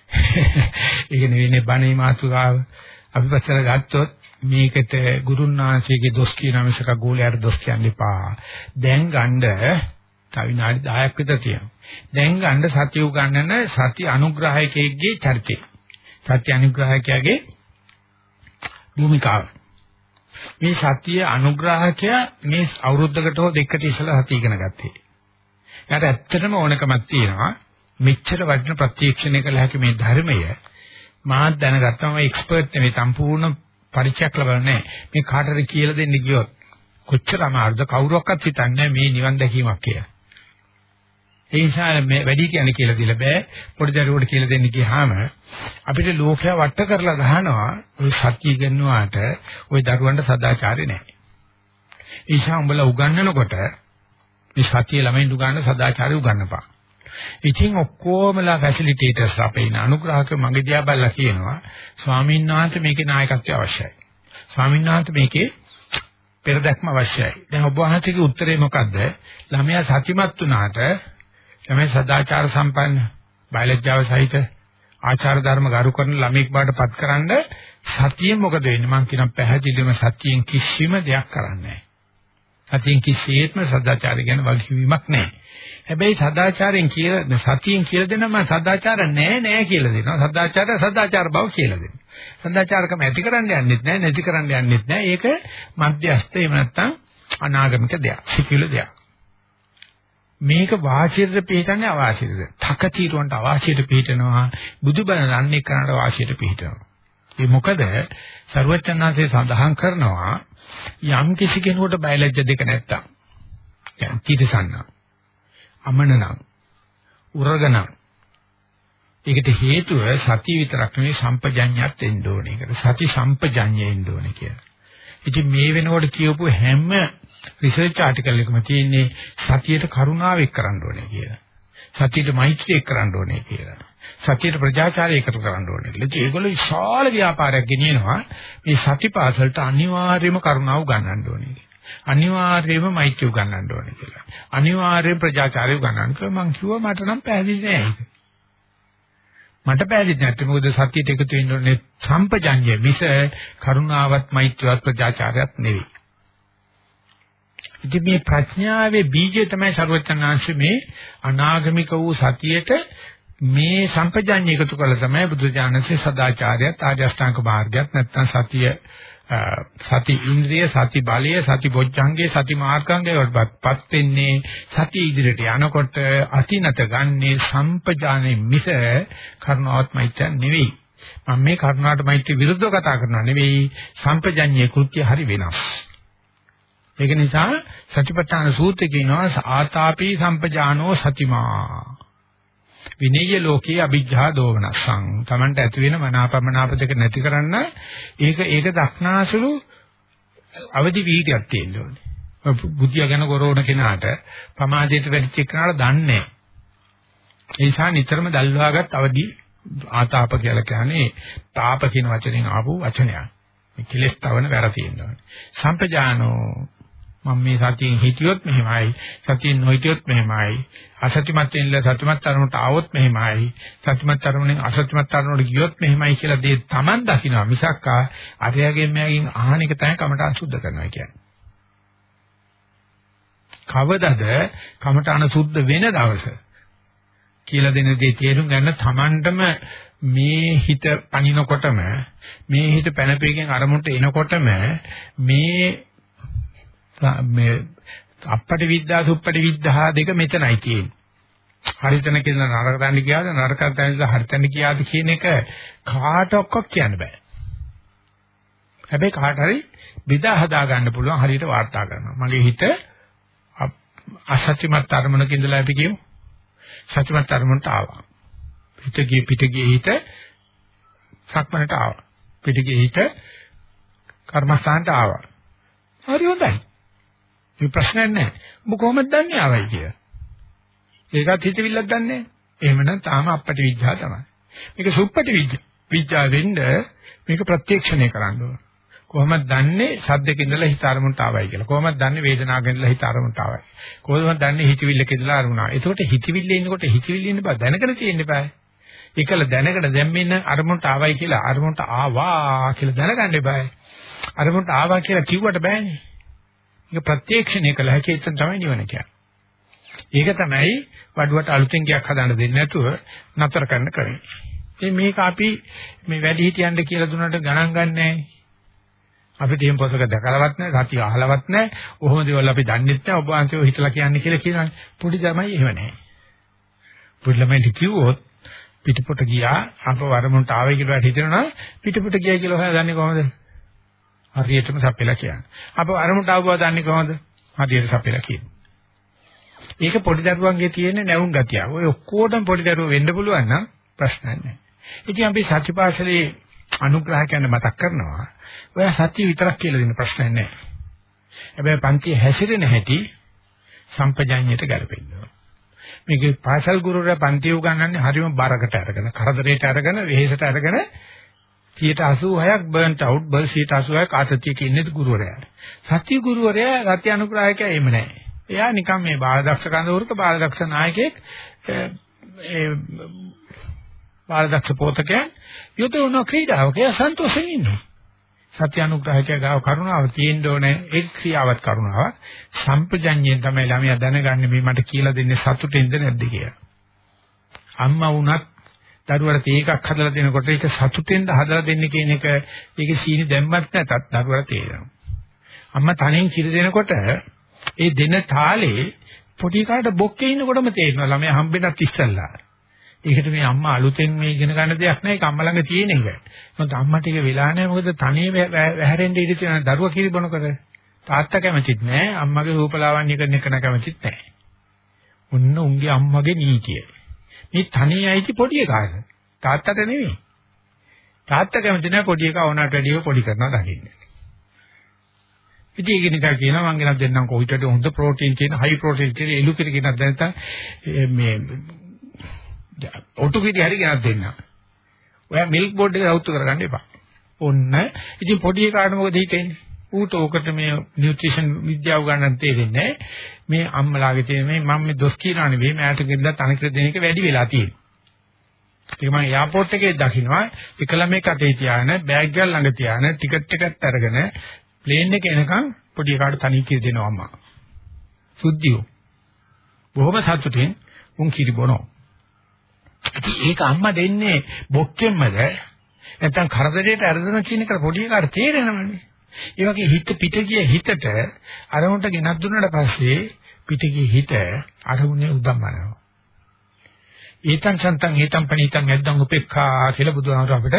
ඒක නෙවෙයිනේ බණේ මාතුකාව අපි පස්සට ගත්තොත් මේකට ගුරුන්නාංශයේ දොස් කියන මිසක ගෝලයට දොස් කියන්න එපා. දැන් ගන්න තව විනාඩි 10ක් විතර තියෙනවා. දැන් ගන්න සතිය උගන්නන සති අනුග්‍රහයකෙක්ගේ චරිතය. සත්‍ය අනුග්‍රහකයාගේ භූමිකාව. මේ සතිය අනුග්‍රහකය මේ අවුරුද්දකට හෝ දෙකකට ඉස්සලා සතිය ඉගෙන ගත්තේ. එයාට ඇත්තටම ඕනකමක් තියෙනවා මෙච්චර වටින ප්‍රත්‍යක්ෂණය කළ හැකි මේ ධර්මය මාත් දැනගත්තම මම එක්ස්පර්ට් නෙවෙයි සම්පූර්ණ පරිචයක් ලබන්නේ මේ කාටද කියලා දෙන්න ගියොත් කොච්චර අමාරුද කවුරක්වත් හිතන්නේ මේ නිවන් දැකීමක් කියලා. ඒ නිසා මේ වැඩි කියන්නේ කියලා දෙල බෑ. පොඩි දරුවෙකුට කියලා දෙන්න ගියාම අපිට ලෝකයා වට කරලා ගහනවා ඔය සත්‍ය ඉගෙනවාට ওই දරුවන්ට සදාචාරය නැහැ. ඒ නිසා උඹලා උගන්වනකොට මේ සත්‍ය ළමයින් උගන්වන සදාචාරය උගන්වපන්. ඉතින් ඔක්කොමලා ෆැසිලිටේටර්ස් අපේ ඉන්න අනුග්‍රහක මගේ දිහා බලලා කියනවා ස්වාමීන් වහන්සේ මේකේ නායකත්වය අවශ්‍යයි. ස්වාමීන් වහන්සේ මේකේ පෙරදක්ම අවශ්‍යයි. දැන් ඔබ වහන්සේගේ උත්තරේ මොකද්ද? ළමයා සත්‍යමත් වුණාට ළමයි සදාචාර සම්පන්න බයලජ්ජාව සහිත ආචාර ධර්ම ගරු කරන ළමෙක් බවට පත්කරනද සතියෙන් මොකද වෙන්නේ? මම කියන පැහැදිලිවම සතියෙන් කිසිම දෙයක් කරන්නේ නැහැ. සතියෙන් කිසියෙත්ම සදාචාරය ගැන වගකීමක් නැහැ. හැබැයි සදාචාරයෙන් කියලා සතියෙන් කියලා දෙනවා මම සදාචාර නැහැ නැහැ කියලා දෙනවා. සදාචාර සදාචාර බව කියලා දෙනවා. සදාචාරකම ඇති කරන්න යන්නෙත් නැහැ නැති කරන්න යන්නෙත් නැහැ. ඒක මධ්‍යස්ථ එහෙම නැත්නම් අනාගමික දෙයක්. සිකිල දෙයක්. මේක වාචිරද පිළිටන්නේ අවාචිරද? තකතිරුවන්ට අවාචිරද පිළිටනවා. බුදුබණ දන්නේ කරාට වාචිරද පිළිටනවා. ඒ මොකද ਸਰුවචනාංශේ සඳහන් කරනවා යම් කිසි කෙනෙකුට බයලජ්‍ය දෙක නැත්තම් දැන් කීටසන්න අමනනම් උරගනම් ඒකට හේතුව සතිය විතරක් නෙවෙයි සම්පජඤ්ඤයත් එන්න ඕනේ. ඒකට සති සම්පජඤ්ඤය එන්න ඕනේ කියලා. ඉතින් මේ වෙනකොට කියවපු හැම රිසර්ච් ආටිකල් එකම තියෙන්නේ සතියට කරුණාව එක් කරන්න ඕනේ කියලා. සතියට මෛත්‍රිය එක් කරන්න ඕනේ කියලා. සතියට ප්‍රජාචාරය එකතු කරන්න ඕනේ කියලා. ඉතින් ඒගොල්ලෝ විශාල ව්‍යාපාරයක් ගෙනියනවා මේ සතිපාසලට අනිවාර්යයෙන්ම කරුණාව ගන්නන්න ඕනේ. අනිවාර්යයෙන්ම මෛත්‍රිය උගන්වන්න ඕනේ කියලා. අනිවාර්යයෙන් ප්‍රජාචාරය උගන්වන්න කියලා මං කිව්වා මට නම් පැහැදිලි නෑ ඒක. මට පැහැදිලි නැත්නම් මොකද සතියට එකතු වෙන්න ඕනේ සම්පජඤ්ඤය මිස කරුණාවත් මෛත්‍රියවත් ප්‍රජාචාරයත් නෙවෙයි. ඉතින් මේ ප්‍රඥාවේ බීජය තමයි ਸਰවඥාන්සේ මේ අනාගමික වූ සතියට මේ සම්පජඤ්ඤය එකතු කළ තමයි බුදුජානකසේ සදාචාරයත් ආර්ය අෂ්ටාංග මාර්ගයත් නැත්නම් සතිය සති ඉන්ද්‍රිය සති බලය සති බොජ්ජංගේ සති මාර්ගංගේ වලපත් වෙන්නේ සති ඉදිරියට යනකොට අතිනත ගන්නේ සම්පජානේ මිස කරුණාවත් මෛත්‍රිය නෙවෙයි. මම මේ කරුණාට මෛත්‍රිය විරුද්ධව කතා කරනවා නෙවෙයි සම්පජඤ්ඤේ කෘත්‍ය හරි වෙනස්. ඒක නිසා සතිපට්ඨාන සූත්‍රය කියනවා ආතාපි සම්පජානෝ සතිමා විනේය ලෝකයේ අභිජ්ජා දෝමනසං. Tamanට ඇති වෙන මනාපමනාප දෙක නැති කරන්න ඒක ඒක දක්නාසුළු අවදි වීර්යයක් තියෙන්න ඕනේ. බුද්ධිය ගැන ගොරෝණ කෙනාට ප්‍රමාදයට වැඩිච්ච කෙනාට දන්නේ ඒ නිසා නිතරම දල්වාගත් අවදි ආතාප කියලා කියන්නේ තාප කියන වචනෙන් ආපු වචනයක්. මේ කෙලස් තවන වැර තියෙනවා. සම්පජානෝ මම මේ සතියෙන් හිටියොත් මෙහෙමයි සතියෙන් නොහිටියොත් මෙහෙමයි අසත්‍යමත් වෙන්න සත්‍යමත් තරමට ආවොත් මෙහෙමයි සත්‍යමත් තරමෙන් අසත්‍යමත් තරමට ගියොත් මෙහෙමයි කියලා දේ Taman දකින්නවා මිසක් අරයාගෙන් මෙයාගෙන් අහන එක තමයි කමටහන් සුද්ධ කරනවා කියන්නේ. කවදද කමටහන සුද්ධ වෙන දවස කියලා දෙන දේ තේරුම් ගන්න Tamanටම මේ හිත පනිනකොටම මේ හිත පැනපේකින් අරමුණට එනකොටම මේ මේ අපපටි විද්‍යා සුප්පටි විද්‍යා දෙක මෙතනයි තියෙන්නේ. හරිතන කියන නරක තැන කියාද නරක තැනද හරිතන කියාද කියන එක කාටවත් කියන්න බෑ. හැබැයි කාට හරි බෙදා හදා ගන්න පුළුවන් හරියට වාර්තා කරනවා. මගේ හිත අසත්‍යමත් අරමුණක ඉඳලා අපි කියමු. සත්‍යමත් අරමුණට ආවා. හිත ගිය පිට ගිය හිත සක්මනට ආවා. පිට ගිය හිත කර්මස්ථානට ආවා. හරි හොඳයි. මේ ප්‍රශ්නයක් නැහැ. ඔබ කොහොමද දන්නේ ආවයි කියලා? ඒකත් හිතවිල්ලක් දන්නේ නැහැ. එහෙමනම් තාම අපපටි විඥා තමයි. මේක සුප්පටි විඥා. විඥා වෙන්න මේක ප්‍රත්‍යක්ෂණය කරන්න ඕන. කොහොමද දන්නේ සද්දක ඉඳලා හිත අරමුණට ආවයි කියලා. කොහොමද දන්නේ වේදනාවක ඉඳලා හිත අරමුණට ආවයි. කොහොමද දන්නේ හිතවිල්ලක ඉඳලා අරමුණා. එතකොට හිතවිල්ල ඉන්නකොට හිතවිල්ල ඉන්න බෑ දැනගෙන තියෙන්න බෑ. ඒකල දැනගෙන දැම්මෙන්න අරමුණට ආවයි කියලා අරමුණට ආවා කියලා දැනගන්න බෑ. අරමුණට ආවා කියලා කිව්වට බෑනේ. ඒක ප්‍රත්‍යක්ෂණය කළ හැකි එතන තමයි නිවන කියන්නේ. ඒක තමයි වඩුවට අලුතෙන් ගයක් හදාන්න දෙන්නේ නැතුව නතර කරන්න කරන්නේ. ඉතින් මේක අපි මේ වැඩි හිටියන්ට කියලා දුන්නට ගණන් ගන්නෑ. අපිට එහෙම පොසක දැකලවත් නැහැ, සතිය අහලවත් නැහැ. කොහොම දේවල් අපි දන්නෙත් නැහැ. ඔබ වහන්සේ හිතලා කියන්නේ කියලා කියනවානේ. පොඩි ළමයි එහෙම නැහැ. පොඩි ළමයින්ට කිව්වොත් පිටපොට ගියා අප වරමුණට ආවේ කියලා හිතනවා පිටපොට ගියා කියලා ඔයා දන්නේ කොහොමද? හරියටම සපෙලා කියන්නේ. අප වරමුණට ආවවා දන්නේ කොහොමද? හරියට සපෙලා කියන්නේ. ඒක පොඩි දරුවන්ගේ තියෙන නැවුම් ගතිය. ඔය ඔක්කොටම පොඩි දරුවෝ වෙන්න පුළුවන් නම් ප්‍රශ්නයක් නැහැ. ඉතින් අපි සත්‍යපාසලේ අනුග්‍රහ කියන්නේ මතක් කරනවා. ඔය සත්‍ය විතරක් කියලා දෙන ප්‍රශ්නයක් නැහැ. හැබැයි පන්තිය හැසිරෙන හැටි සම්පජාඤ්ඤයට ගැලපෙන්නේ. මේකේ පාසල් ගුරුවරයා පන්ති උගන්වන්නේ හරිම බරකට අරගෙන, කරදරයට අරගෙන, වෙහෙසට අරගෙන 86ක් බර්න්ට් අවුට් බල් 86ක් ආතතියක ඉන්නේ ගුරුවරයා. සත්‍ය ගුරුවරයා රත්ය අනුග්‍රහයක එම නැහැ. එයා නිකන් මේ බාලදක්ෂ කඳවුරක බාලදක්ෂ නායකයෙක් ඒ බාලදක්ෂ පොතකයන් යොදවන ක්‍රීඩාවක එයා සන්තෝෂෙන් ඉන්නවා. සත්‍ය අනුග්‍රහය ගාව කරුණාව තියෙන්න ඕනේ ඒ ක්‍රියාවත් කරුණාව සම්පජඤ්ඤයෙන් තමයි ළමයා දැනගන්නේ මේ මට කියලා දෙන්නේ සතුටින්ද නැද්ද කියලා. අම්මා වුණත් දරුවට තේ එකක් හදලා දෙනකොට ඒක සතුටින්ද හදලා දෙන්නේ කියන එක ඒක සීනි දැම්මත් නැතත් දරුවට තේරෙනවා. අම්මා තනියෙන් කිරි දෙනකොට ඒ දෙන තාලේ පොඩි කාට බොක්කේ ඉන්නකොටම තේරෙනවා ළමයා හම්බෙන්නත් ඉස්සල්ලා. ඒකට මේ අම්මා අලුතෙන් මේ ඉගෙන ගන්න දෙයක් නෑ ඒක අම්මා ළඟ තියෙන එක. මොකද අම්මා ටික වෙලා නෑ මොකද තනියම වැහැරෙන්න ඉඩ තියෙන දරුවා කිරි බොනකොට තාත්තා කැමතිත් නෑ අම්මගේ රූපලාවන්‍ය කරන එක කැමතිත් නෑ. ඔන්න උන්ගේ අම්මගේ නීතිය. මේ තනියයිති පොඩි එකාට. තාත්තට නෙවෙයි. තාත්තා කැමති නෑ පොඩි එකා ඕනට වැඩිව පොඩි කරනවා දකින්න. ඉතින් ඒක නිකන් කියනවා මං ගෙනත් දෙන්නම් කොහොිටද හොඳ ප්‍රෝටීන් තියෙන හයි ප්‍රෝටීන් තියෙන එලු කිරි ගෙනත් දැන් මේ ඔටු කිරි හරි ගෙනත් දෙන්න. ඔයා මිල්ක් බෝඩ් එක අවුත් කරගන්න එපා. ඔන්න ඉතින් පොඩි එකාට මොකද හිතෙන්නේ? ඌට ඕකට මේ නියුට්‍රිෂන් විද්‍යාව ගන්න තේරෙන්නේ මේ අම්මලාගේ තියෙන මේ මම මේ දොස් කියනවා නෙවෙයි මෑට ගෙදලා තනකර දෙන එක වැඩි වෙලා තියෙනවා. ඒක මම එයාපෝට් එකේ දකින්නවා එක ළමෙක් අතේ තියාගෙන බෑග් එක ළඟ තියාගෙන ටිකට් එකත් අරගෙන ප්ලේන් එක එනකන් පොඩි එකාට තනි කිරි දෙනවා අම්මා. සුද්ධියෝ. බොහොම සතුටින් උන් කිරි බොනවා. ඉතින් ඒක අම්මා දෙන්නේ බොක්කෙන්මද නැත්නම් කරදරයට අරගෙන කියන එක පොඩි එකාට තේරෙනවනේ. ඒ වගේ හිත පිට ගිය හිතට අරමුණට ගෙනත් දුන්නාට පස්සේ පිට ගිය හිත අරමුණේ උදම්මනවා. ඒතං සන්තං ඒතං පණීතං යද්දං උපේක්ඛා කියලා බුදුහාමර අපිට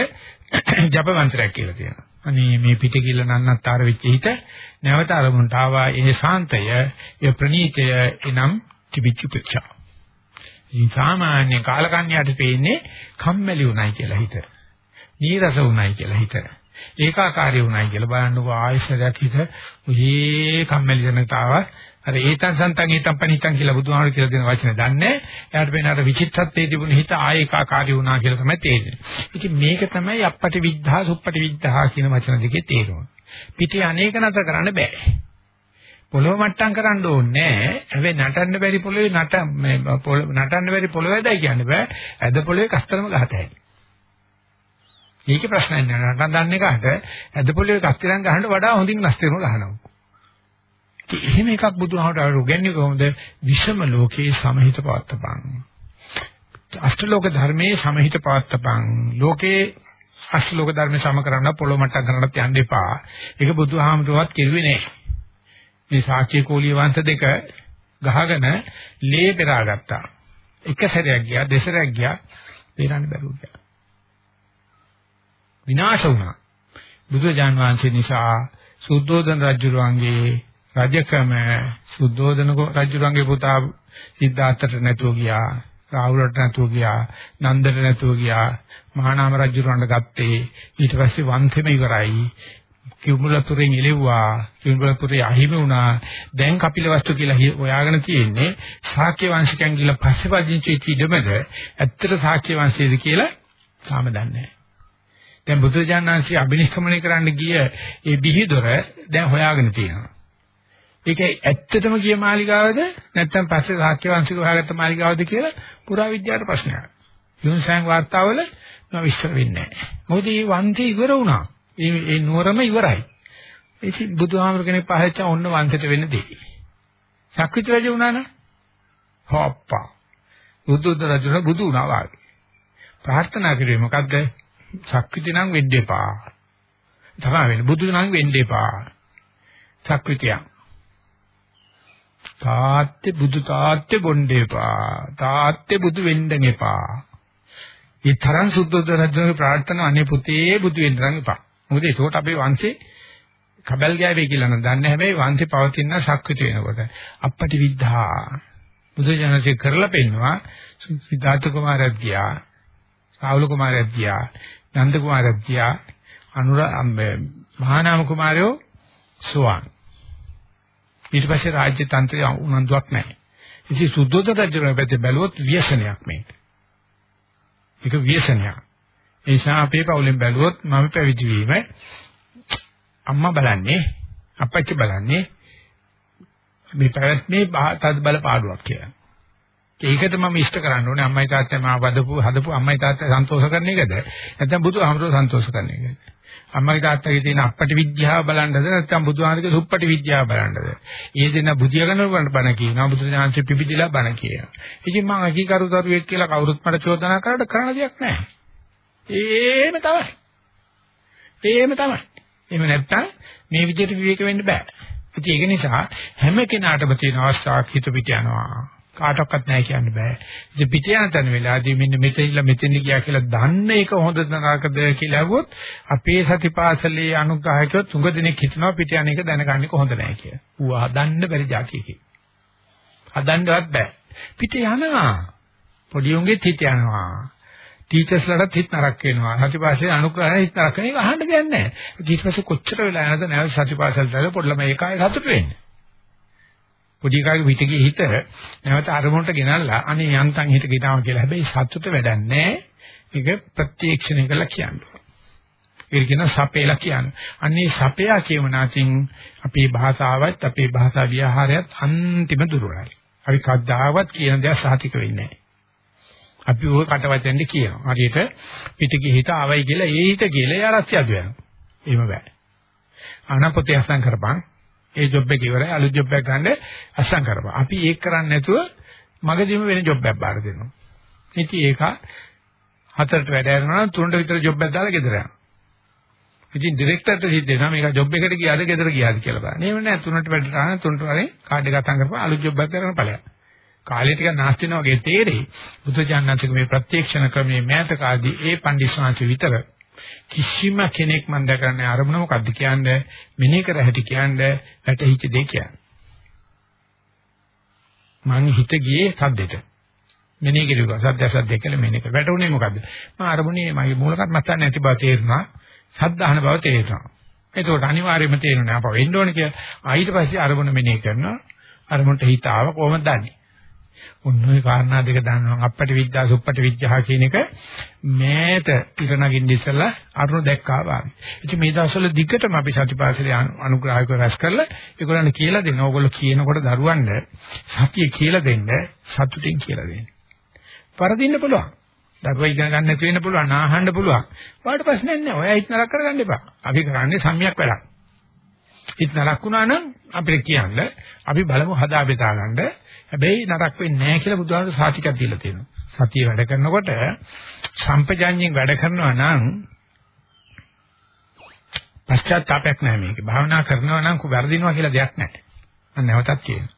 ජප මන්ත්‍රයක් කියලා තියෙනවා. අනේ මේ පිට කිල්ල නන්නත්තර වෙච්ච හිත නැවත අරමුණට ආවා ඒ ශාන්තය ඒ ප්‍රණීතය එනම් තිබිච්ච උපේක්ෂා. ඉතින් සාමාන්‍ය කාලකන්‍යයට පේන්නේ කම්මැලි උණයි කියලා හිත. නීරස උණයි කියලා හිත. ඒකාකාරී උණයි කියලා බලන්නකො ආයශරයක් හිත ඔහේ කම්මැලි ජනතාව අර ඒතන් සන්තන් ඒතන් පණිතන් කියලා බුදුහාමුදුරු කියලා දෙන වචන දන්නේ. එයාට වෙන අර විචිත්තත්වයේ තිබුණ හිත ආය ඒකාකාරී වුණා කියලා තමයි තේරෙන්නේ. ඉතින් මේක තමයි අපපටි විද්ධා සුප්පටි විද්ධා කියන වචන දෙකේ තේරුම. පිටේ අනේක නතර කරන්න බෑ. පොළොව මට්ටම් කරන්න ඕනේ නැහැ. හැබැයි නටන්න බැරි පොළොවේ නට මේ නටන්න බැරි පොළොව ඇදයි කියන්න බෑ. ඇද පොළොවේ කස්තරම ගහතයි. මේකේ ප්‍රශ්නයක් නෑ. නටන දන්නේ කාට ඇද පොළොවේ කස්තරම් ගහනට වඩා හොඳින් කස්තරම ගහනවා. එහෙම එකක් බුදුහාමට උගන්වන්නේ කොහොමද? විෂම ලෝකේ සමහිත පවත්තපන්. අෂ්ටලෝක ධර්මයේ සමහිත පවත්තපන්. ලෝකේ අෂ්ටලෝක ධර්ම සම කරන්න පොළොව මට්ටම් කරන්නත් යන්න එපා. ඒක බුදුහාමතුවත් කිරුවේ නෑ. මේ සාක්‍ය කෝලිය වංශ දෙක ගහගෙන ලේ පෙරාගත්තා. එක සැරයක් ගියා දෙසරයක් ගියා බේරන්න බැරුව ගියා. විනාශ වුණා. බුදුජාන් වහන්සේ නිසා සුද්ධෝදන රජුරුවන්ගේ රජකම සුද්ධෝදන රජුරුවන්ගේ පුතා සිද්ධාර්ථට නැතුව ගියා. රාහුලට නැතුව ගියා. නන්දට නැතුව ගියා. මහානාම රජුරවන්ට ගත්තේ. ඊට පස්සේ වංශෙම ඉවරයි. කිඹුලතුරෙන් එළෙව්වා කිඹුලතුරේ අහිමි වුණා දැන් කපිලවස්තු කියලා හොයාගෙන තියෙන්නේ ශාක්‍ය වංශිකයන් කියලා පස්සේ පදිංචි වෙච්ච ඉඩමද ඇත්තට ශාක්‍ය වංශයේද කියලා තාම දන්නේ නැහැ දැන් බුදුජානනාංශي අභිනිෂ්ක්‍මණය කරන්න ගිය ඒ බිහිදොර දැන් හොයාගෙන තියෙනවා ඒක ඇත්තටම ගිය මාලිගාවද නැත්නම් පස්සේ ශාක්‍ය වංශික හොයාගත්ත මාලිගාවද කියලා පුරා විද්‍යාවට ප්‍රශ්නයක් යුන්සෑන් වාර්තාවල මම විස්තර වෙන්නේ නැහැ මොකද මේ වංශය ඉවර වුණා ඒ ඒ නුවරම ඉවරයි. ඉතින් බුදුහාමර කෙනෙක් පහලච්ච ඔන්න වංශයට වෙන්න දෙයි. ශක්විත රජු වුණා නේ. හොප්පා. බුදුද රජුන බුදු වුණා වාගේ. ප්‍රාර්ථනා කරුවේ මොකද්ද? ශක්විත නම් වෙන්න එපා. තමයි වෙන්නේ. බුදු නම් වෙන්න එපා. සක්විතිය. තාත්තේ බුදු තාත්තේ බොන්න එපා. තාත්තේ බුදු වෙන්න එපා. ඒ තරම් සුද්ධෝදන රජුගේ ප්‍රාර්ථනා අනේ පුතේ බුදු වෙන්න නම් එපා. මොකද ඒකට අපේ වංශේ කබල් ගෑවේ කියලා නම් දන්නේ හැබැයි වංශේ පවතින ශක්විත වෙනකොට අපපටි විද්ධා බුදුජානකේ කරලා පෙන්නවා සිද්ධාර්ථ කුමාරයත් ගියා රාහුල කුමාරයත් ගියා නන්ද කුමාරයත් ගියා අනුර මහානාම කුමාරයෝ සුවන්. ඊට පස්සේ රාජ්‍ය තන්ත්‍රය උනන්දුවක් නැහැ. ඉතින් සුද්ධෝදන රජුගේ පැත්තේ බැලුවොත් ව්‍යසනයක් මේක. ඒක ව්‍යසනයක්. ඒ නිසා අපේ පවුලෙන් බැලුවොත් මම පැවිදි වීම අම්මා බලන්නේ අපච්චි බලන්නේ මේ පැවැත්මේ තද බල පාඩුවක් කියලා. ඒකට මම ඉෂ්ට කරන්න ඕනේ. අම්මයි තාත්තයි මාව වදපු හදපු අම්මයි තාත්තයි සන්තෝෂ කරන එකද? නැත්නම් බුදුහාමරෝ සන්තෝෂ කරන එකද? අම්මයි තාත්තගේ තියෙන අපපටි විද්‍යාව බලන්නද? නැත්නම් බුදුහාමරගේ සුප්පටි විද්‍යාව බලන්නද? ඒ දෙන බුදියාගෙන බණ කියනවා. බුදුසසුනේ පිපිදිලා බණ කියනවා. ඉතින් මම අකීකරු දරුවෙක් කියලා කවුරුත් මට චෝදනා කරලා කරන්න දෙයක් නැහැ. ඒම තමයි. ඒම තමයි. එහෙම නැත්නම් මේ විදිහට විවේක වෙන්න බෑ. ඉතින් ඒක නිසා හැම කෙනාටම තියෙන අවස්ථාවක් හිත පිට යනවා. කාටවත් නැහැ කියන්න බෑ. ඉතින් පිට යන තැන වෙලාදී මෙන්න මෙතනilla මෙතෙන් ගියා කියලා දන්න එක හොඳද නරකද කියලා අහුවොත් අපේ සතිපාසලේ අනුග්‍රහකයෝ තුඟ දිනෙක හිතනවා පිට යන එක දැනගන්නේ කොහොඳ නැහැ කියලා. ඌ හදන්න බැරි જાතියකි. හදන්නවත් බෑ. පිට යනවා. පොඩි උන්ගේ හිත යනවා. ටීචර්ස්ලටත් හිත නරක වෙනවා. සතිපාසලේ අනුග්‍රහය හිත නරක වෙන එක අහන්න දෙයක් නැහැ. ඊට පස්සේ කොච්චර වෙලා යනද නැවත සතිපාසලට ඇවිල්ලා පොඩි ළමයි එකයි සතුට වෙන්නේ. පොඩි කාගේ පිටගේ හිත නැවත අරමුණට ගෙනල්ලා අනේ යන්තම් හිත ගෙනාවා කියලා. හැබැයි සතුට වැඩක් නැහැ. ඒක ප්‍රත්‍යක්ෂණය කරලා කියන්නේ. ඒක කියන සපේලා කියන්නේ. අන්නේ සපයා කියවනාකින් අපේ භාෂාවත් අපේ භාෂා විහාරයත් අන්තිම දුරයි. අපි කද්දාවත් කියන දේ සාතික වෙන්නේ නැහැ. අපි ওই කටවැදෙන්ද කියනවා. හරියට පිටිගේ හිත ආවයි කියලා ඒ හිත කියලා යාරස්ති අද වෙනවා. එහෙම බෑ. අනපොතේ අසං කරපන්. ඒ ජොබ් එක ඉවරයි අලුත් ජොබ් එකක් ගන්න අසං කරපන්. අපි ඒක කරන්නේ නැතුව මගදීම වෙන ජොබ් එකක් බාර දෙනවා. ඉතින් ඒක හතරට වැඩ කරනවා තුනට විතර ජොබ් එකක් දාලා ගෙදර යනවා. ඉතින් ඩිරෙක්ටර්ට සිද්ධ වෙනවා මේක ජොබ් එකට ගියාද ගෙදර ගියාද කියලා බලන්න. එහෙම නැහැ තුනට වැඩ කරන තුනට වලින් කාඩ් එක අතන් කරපන් අලුත් ජොබ් එකක් කරන ඵලයක්. කාලය ටික නාස්ති වෙනවා වගේ තේරෙයි. බුදුජානනාථගේ මේ ප්‍රත්‍යක්ෂණ ක්‍රමයේ මෑතකාදී ඒ පඬිස්සාංශ විතර කිසිම කෙනෙක් මම දැකන්නේ අරමුණ මොකද්ද කියන්නේ මෙනේ කර හැටි කියන්නේ වැටහිච්ච දෙය කියන්නේ. මං හිත ගියේ සද්දෙට. මෙනේ කෙරුවා සද්ද සද්ද කියලා මෙනේ කර. වැටුනේ මොකද්ද? මම අරමුණේ මගේ මූලකත් මතන්න නැති බව තේරුණා. සද්ද අහන බව තේරුණා. එතකොට අනිවාර්යයෙන්ම තේරුණා අප වෙන්න ඕනේ කියලා. ඊට පස්සේ අරමුණ මෙනේ කරනවා. අරමුණට හිත ආව කොහොමද දන්නේ? ඔන්න ඔය කාරණා දෙක දන්නවා අපට විද්‍යා සුප්පට විද්‍යා කියන එක මෑත ඉර නගින්න ඉස්සලා අරුණ දැක්කා වාගේ. ඉතින් මේ දවස්වල දිගටම අපි සතිපාසලේ අනුග්‍රහයක රැස් කරලා ඒගොල්ලන්ට කියලා දෙනවා. ඕගොල්ලෝ කියනකොට දරුවන්ට සතිය කියලා දෙන්න සතුටින් කියලා දෙන්න. පරදින්න පුළුවන්. දරුවා ඉගෙන ගන්න නැති වෙන්න පුළුවන්. ආහන්න පුළුවන්. වාට ප්‍රශ්නයක් නැහැ. ඔයා හිත නරක කරගන්න එපා. අපි කරන්නේ සම්‍යක් වැඩක්. හිත නරක වුණා නම් අපිට කියන්න අපි බලමු හදා බෙදා ගන්න හැබැයි නරක වෙන්නේ නැහැ කියලා බුදුහාමුදුරු සාතිකයක් දීලා තියෙනවා. සතිය වැඩ කරනකොට සම්පජාඤ්ඤයෙන් වැඩ කරනවා නම් පශ්චාත්තාවයක් නැහැ මේකේ. භාවනා කරනවා නම් වැරදිනවා කියලා දෙයක් නැහැ. මම නැවතත් කියනවා.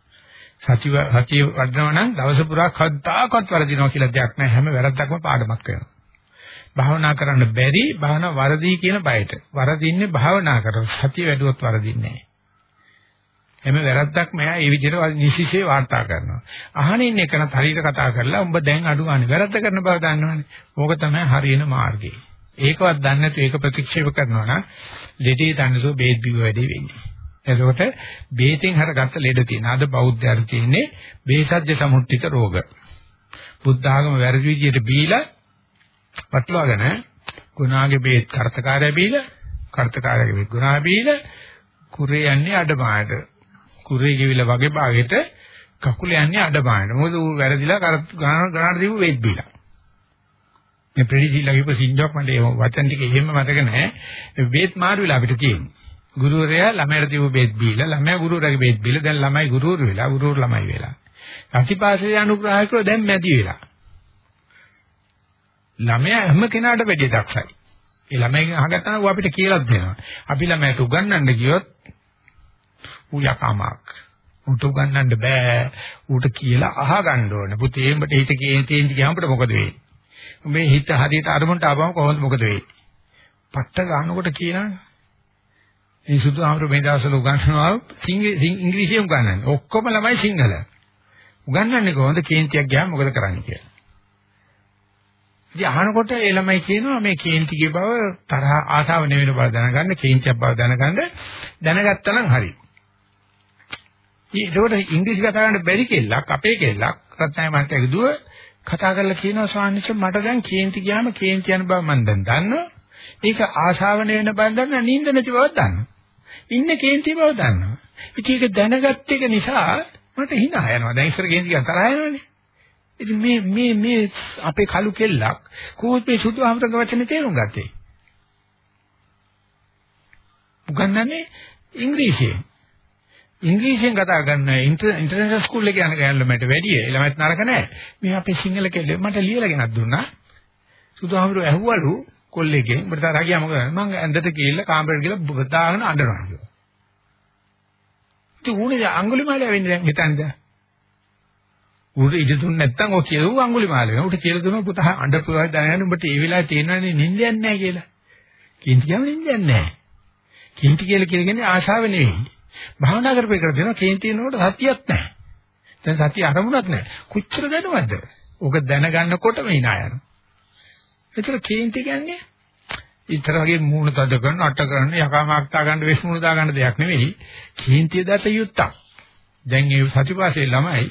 සතිය සතිය වඩනවා නම් දවස පුරා කද්දාකවත් වැරදිනවා කියලා දෙයක් නැහැ. හැම වැරද්දක්ම පාඩමක් වෙනවා. භාවනා කරන්න බැරි භාවනා වරදී කියන බයට. වරදින්නේ භාවනා කරන සතිය වැඩුවොත් වරදින්නේ නැහැ. එමෙ වැරද්දක් මෙයා ඒ විදිහට නිසිසේ වාර්තා කරනවා. අහන ඉන්න එකනත් හරියට කතා කරලා උඹ දැන් අඩු ගන්න වැරද්ද කරන බව දන්නවනේ. ඕක තමයි හරියන මාර්ගය. ඒකවත් දන්නේ නැතු ඒක ප්‍රතික්ෂේප කරනවා නම් ලෙඩේ දන්නසෝ බේත් බිව වැඩි වෙන්නේ. එතකොට බේතෙන් හරගත්ත ලෙඩ තියෙන. අද බෞද්ධයන් තියෙන්නේ බේසජ්‍ය සමුත්තික රෝග. බුද්ධ ආගම වැරදි විදියට බීලා වටලවාගෙන ගුණාගේ බේත් කර්තකාරය බීලා කර්තකාරයේ බේත් ගුණා බීලා කුරේ යන්නේ අඩමායට කුරේ ගෙවිලා වගේ භාගෙට කකුල යන්නේ අඩපාණට. මොකද ඌ වැරදිලා ගණන ගණන දීපු වේත් බීලා. මේ ප්‍රතිශීලා කිව්ව සින්දුවක් මට ඒ වචන ටික එහෙම මතක නැහැ. වේත් මාරු වෙලා අපිට තියෙන්නේ. ගුරුවරයා ළමයට දීපු වේත් බීලා ළමයා ගුරුවරයාගේ වේත් බීලා දැන් ළමයි ගුරුවරු වෙලා ගුරුවරු ළමයි වෙලා. අතිපාසයේ අනුග්‍රහයකෝ දැන් මැදි වෙලා. ළමයා හැම කෙනාට වැඩි දක්ෂයි. ඒ ළමයිගෙන් අහගත්තා නම් ඌ අපිට කියලාත් දෙනවා. අපි ළමයට උගන්වන්න ගියොත් ඌ යකමක්. ඌට උගන්වන්න බෑ. ඌට කියලා අහගන්න ඕනේ. පුතේ උඹට හිත කේන් තේන්ති ගියාම අපිට මොකද වෙන්නේ? උඹේ හිත හරියට අරමුණට ආවම කොහොමද මොකද වෙන්නේ? පට්ට ගන්නකොට කියනවනේ. මේ සුදු ආමර මේ දවස්වල උගන්වනවා ඉංග්‍රීසියෙන් උගන්වන්නේ. ඔක්කොම ළමයි සිංහල. උගන්වන්නේ කොහොමද කේන්තියක් ගියාම මොකද කරන්නේ කියලා. ඉතින් අහනකොට ඒ ළමයි කියනවා මේ කේන්තිගේ බව තරහ ආසාව නෙවෙන බව දැනගන්න කේන්තියක් බව දැනගන්න දැනගත්තා නම් හරි. ඒකට ඉංග්‍රීසි කතා කරන්න බැරි කෙල්ලක් අපේ කෙල්ලක් රත්නය මහත්තයා කිව්ව කතා කරලා කියනවා ස්වාමීන් වහන්සේ මට දැන් කේන්ති ගියාම කේන්ති යන බව මම දැන් දන්නවා. ඒක ආසාව නෙවෙන බව දන්නවා නිින්ද නැති බව දන්නවා. ඉන්නේ කේන්ති බව දන්නවා. ඉතින් ඒක දැනගත්ත එක නිසා මට hina යනවා. දැන් ඉස්සර කේන්ති ගන්න තරහ යනවනේ. ඉතින් මේ මේ මේ අපේ කළු කෙල්ලක් කොහොමද මේ සුදු ආමරක වචනේ තේරුම් ගත්තේ? උගන්නන්නේ ඉංග්‍රීසියෙන්. ඉංග්‍රීසියෙන් කතා කරන ඉන්ටර්නැෂනල් ස්කූල් එකේ යන ගෑනු ළමයට වැඩිය ළමයිත් නරක නැහැ. මේ අපේ සිංහල කෙල්ල මට ලියලා ගෙනත් දුන්නා. සුදු ආමරක ඇහුවලු කොල්ලෙක්ගෙන් උඹට තරහ ගියා මොකද? මම ඇඳට ගිහිල්ලා කාමරේට ගිහලා බදාගෙන අඬනවා කිව්වා. ඉතින් ඌනේ අඟුලිමාලය වෙන්නේ දැන් හිතන්නේ උට ඉඩ දුන්නේ නැත්නම් ඔය කියව අඟුලිමාලේ. උට කියලා දුන්නා පුතා අඬපුවා දැනගෙන උඹට ඒ වෙලාවේ තේරෙනවනේ නිින්දයක් නැහැ කියලා. කින්ති කියම නිින්දයක් නැහැ. කින්ති කියලා කියන්නේ ආශාව නෙවෙයි. භාවනා කරපේ දෙනවා කේන්ති වෙනකොට සතියක් නැහැ. දැන් සතිය අරමුණක් නැහැ. කොච්චර දැනවද? ඕක දැනගන්නකොටම hina යනවා. ඒතර කේන්ති කියන්නේ ඉතර වගේ මූණ තද කරන අට කරන යකාමාක්තා ගන්න වෙස් මූණ දා ගන්න දෙයක් නෙවෙයි. කේන්තිය දත යුත්තක්. දැන් ඒ සතිපාසයේ ළමයි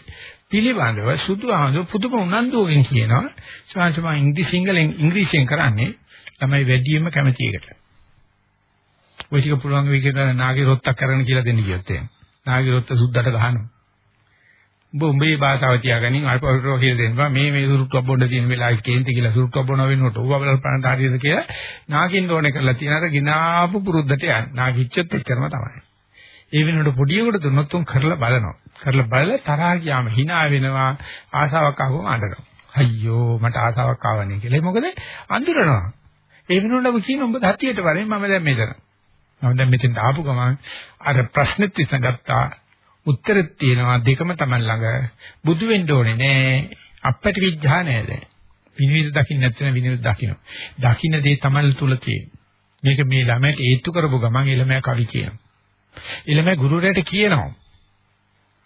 පිළිබඳව සුදු ආඳු පුදුම උනන්දුවෙන් කියනවා ශාන්සම ඉංග්‍රීසි සිංහලෙන් ඉංග්‍රීසියෙන් කරන්නේ තමයි වැඩියෙන්ම කැමති එකට. ඔය ටික පුළුවන් වෙයි කියලා නාගි රොත්තක් කරන්න කියලා දෙන්න කියොත් එහෙම. නාගි රොත්ත සුද්දට ගහනවා. උඹ උඹේ භාෂාව තියාගනින් අල්පවලට කියලා දෙන්නවා මේ මේ සුරුට්ටුවක් බොන්න තියෙන වෙලාවේ කේන්ති කියලා සුරුට්ටුවක් බොන වෙනකොට ඌව බලල් පරන්ට හරියද කියලා නාගින්න ඕනේ කරලා තියන අර ගිනාපු පුරුද්දට යන්න. නාගිච්චත් එච්චරම තමයි. ඒ වෙනකොට පොඩියෙකුට දුන්නොත් උන් කරලා බලනවා. කරලා බලලා තරහා ගියාම hina වෙනවා ආසාවක් ආවම අඬනවා. අයියෝ මට ආසාවක් ආවනේ කියලා. මොකද අඳුරනවා. ඒ වෙනකොට ඔබ කියන උඹ හතියට වරෙන් මම දැන් මෙතන. මම දැන් මෙතෙන් ආපු ගමන් අර ප්‍රශ්නෙත් ඉස්සගත්තා. උත්තරෙත් තියෙනවා දෙකම තමයි ළඟ. බුදු වෙන්න ඕනේ නෑ. අපට විඥා නෑද? විනිවිද දකින්න නැත්නම් විනිවිද දකින්න. දකින්න දේ තමයි තුල තියෙන්නේ. මේක මේ ළමයට ඒත්තු කරපු ගමන් ළමයා කවි කියනවා. ඊළඟ ගුරුවරයාට කියනවා.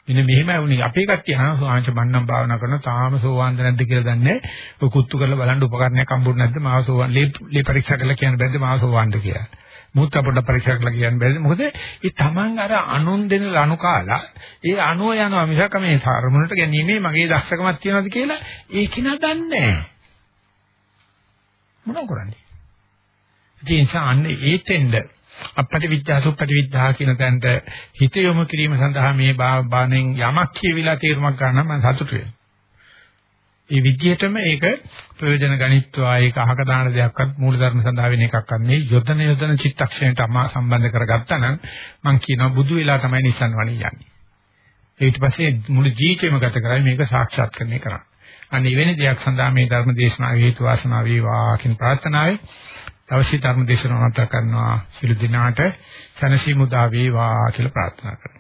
මෙන්න මෙහෙමයි වුණේ. අපේ කට්ටිය අහනවා සෝවාන්ච මන්නම් භාවනා කරන තාම සෝවාන්ද නැද්ද කියලා දන්නේ ඔය කුත්තු කරලා බලන්න උපකරණයක් හම්බුනේ නැද්ද මාව සෝවාන් ලේ පරීක්ෂා කරලා කියන්න බැද්ද මාව සෝවාන්ද කියලා. මුත් අපොඩ පරීක්ෂා කරලා කියන්න බැරිද? මොකද ඒ Taman අර අනුන් දෙන ලනු කාලා ඒ අනුව යනවා මිසක මේ සාරමුණට ගැනීමේ මගේ දක්ෂකමක් තියනවාද කියලා ඒක නා දන්නේ නැහැ. මොනව කරන්නේ? ඒ නිසා අන්න ඒතෙන්ද අපපටි විද්‍යා සුප්පටි විද්‍යා කියන තැනට හිත යොමු කිරීම සඳහා මේ බාණෙන් යමක් කියවිලා තීරමක් ගන්න මම සතුටු වෙනවා. ඒ විදිහටම ඒක ප්‍රයෝජන ගණිත්වා ඒක අහක දාන දෙයක්වත් මූලධර්ම සඳහා වෙන එකක්වත් නෙවෙයි යොදන යොදන චිත්තක්ෂණයට අමා සම්බන්ධ කරගත්තා නම් මම කියනවා බුදු වෙලා තමයි නිසන් වණි යන්නේ. ඊට පස්සේ මුළු ජීවිතේම ගත කරයි මේක සාක්ෂාත් කරන්නේ කරන්නේ. අන්න එවැනි දෙයක් සඳහා මේ ධර්ම දේශනාව හේතු වාසනා වේවා කියන ප්‍රාර්ථනාවයි අවශ්‍ය ධර්ම දේශනාව නැවත කරනවා සිළු දිනාට සනසි මුදා වේවා කියලා ප්‍රාර්ථනා කරනවා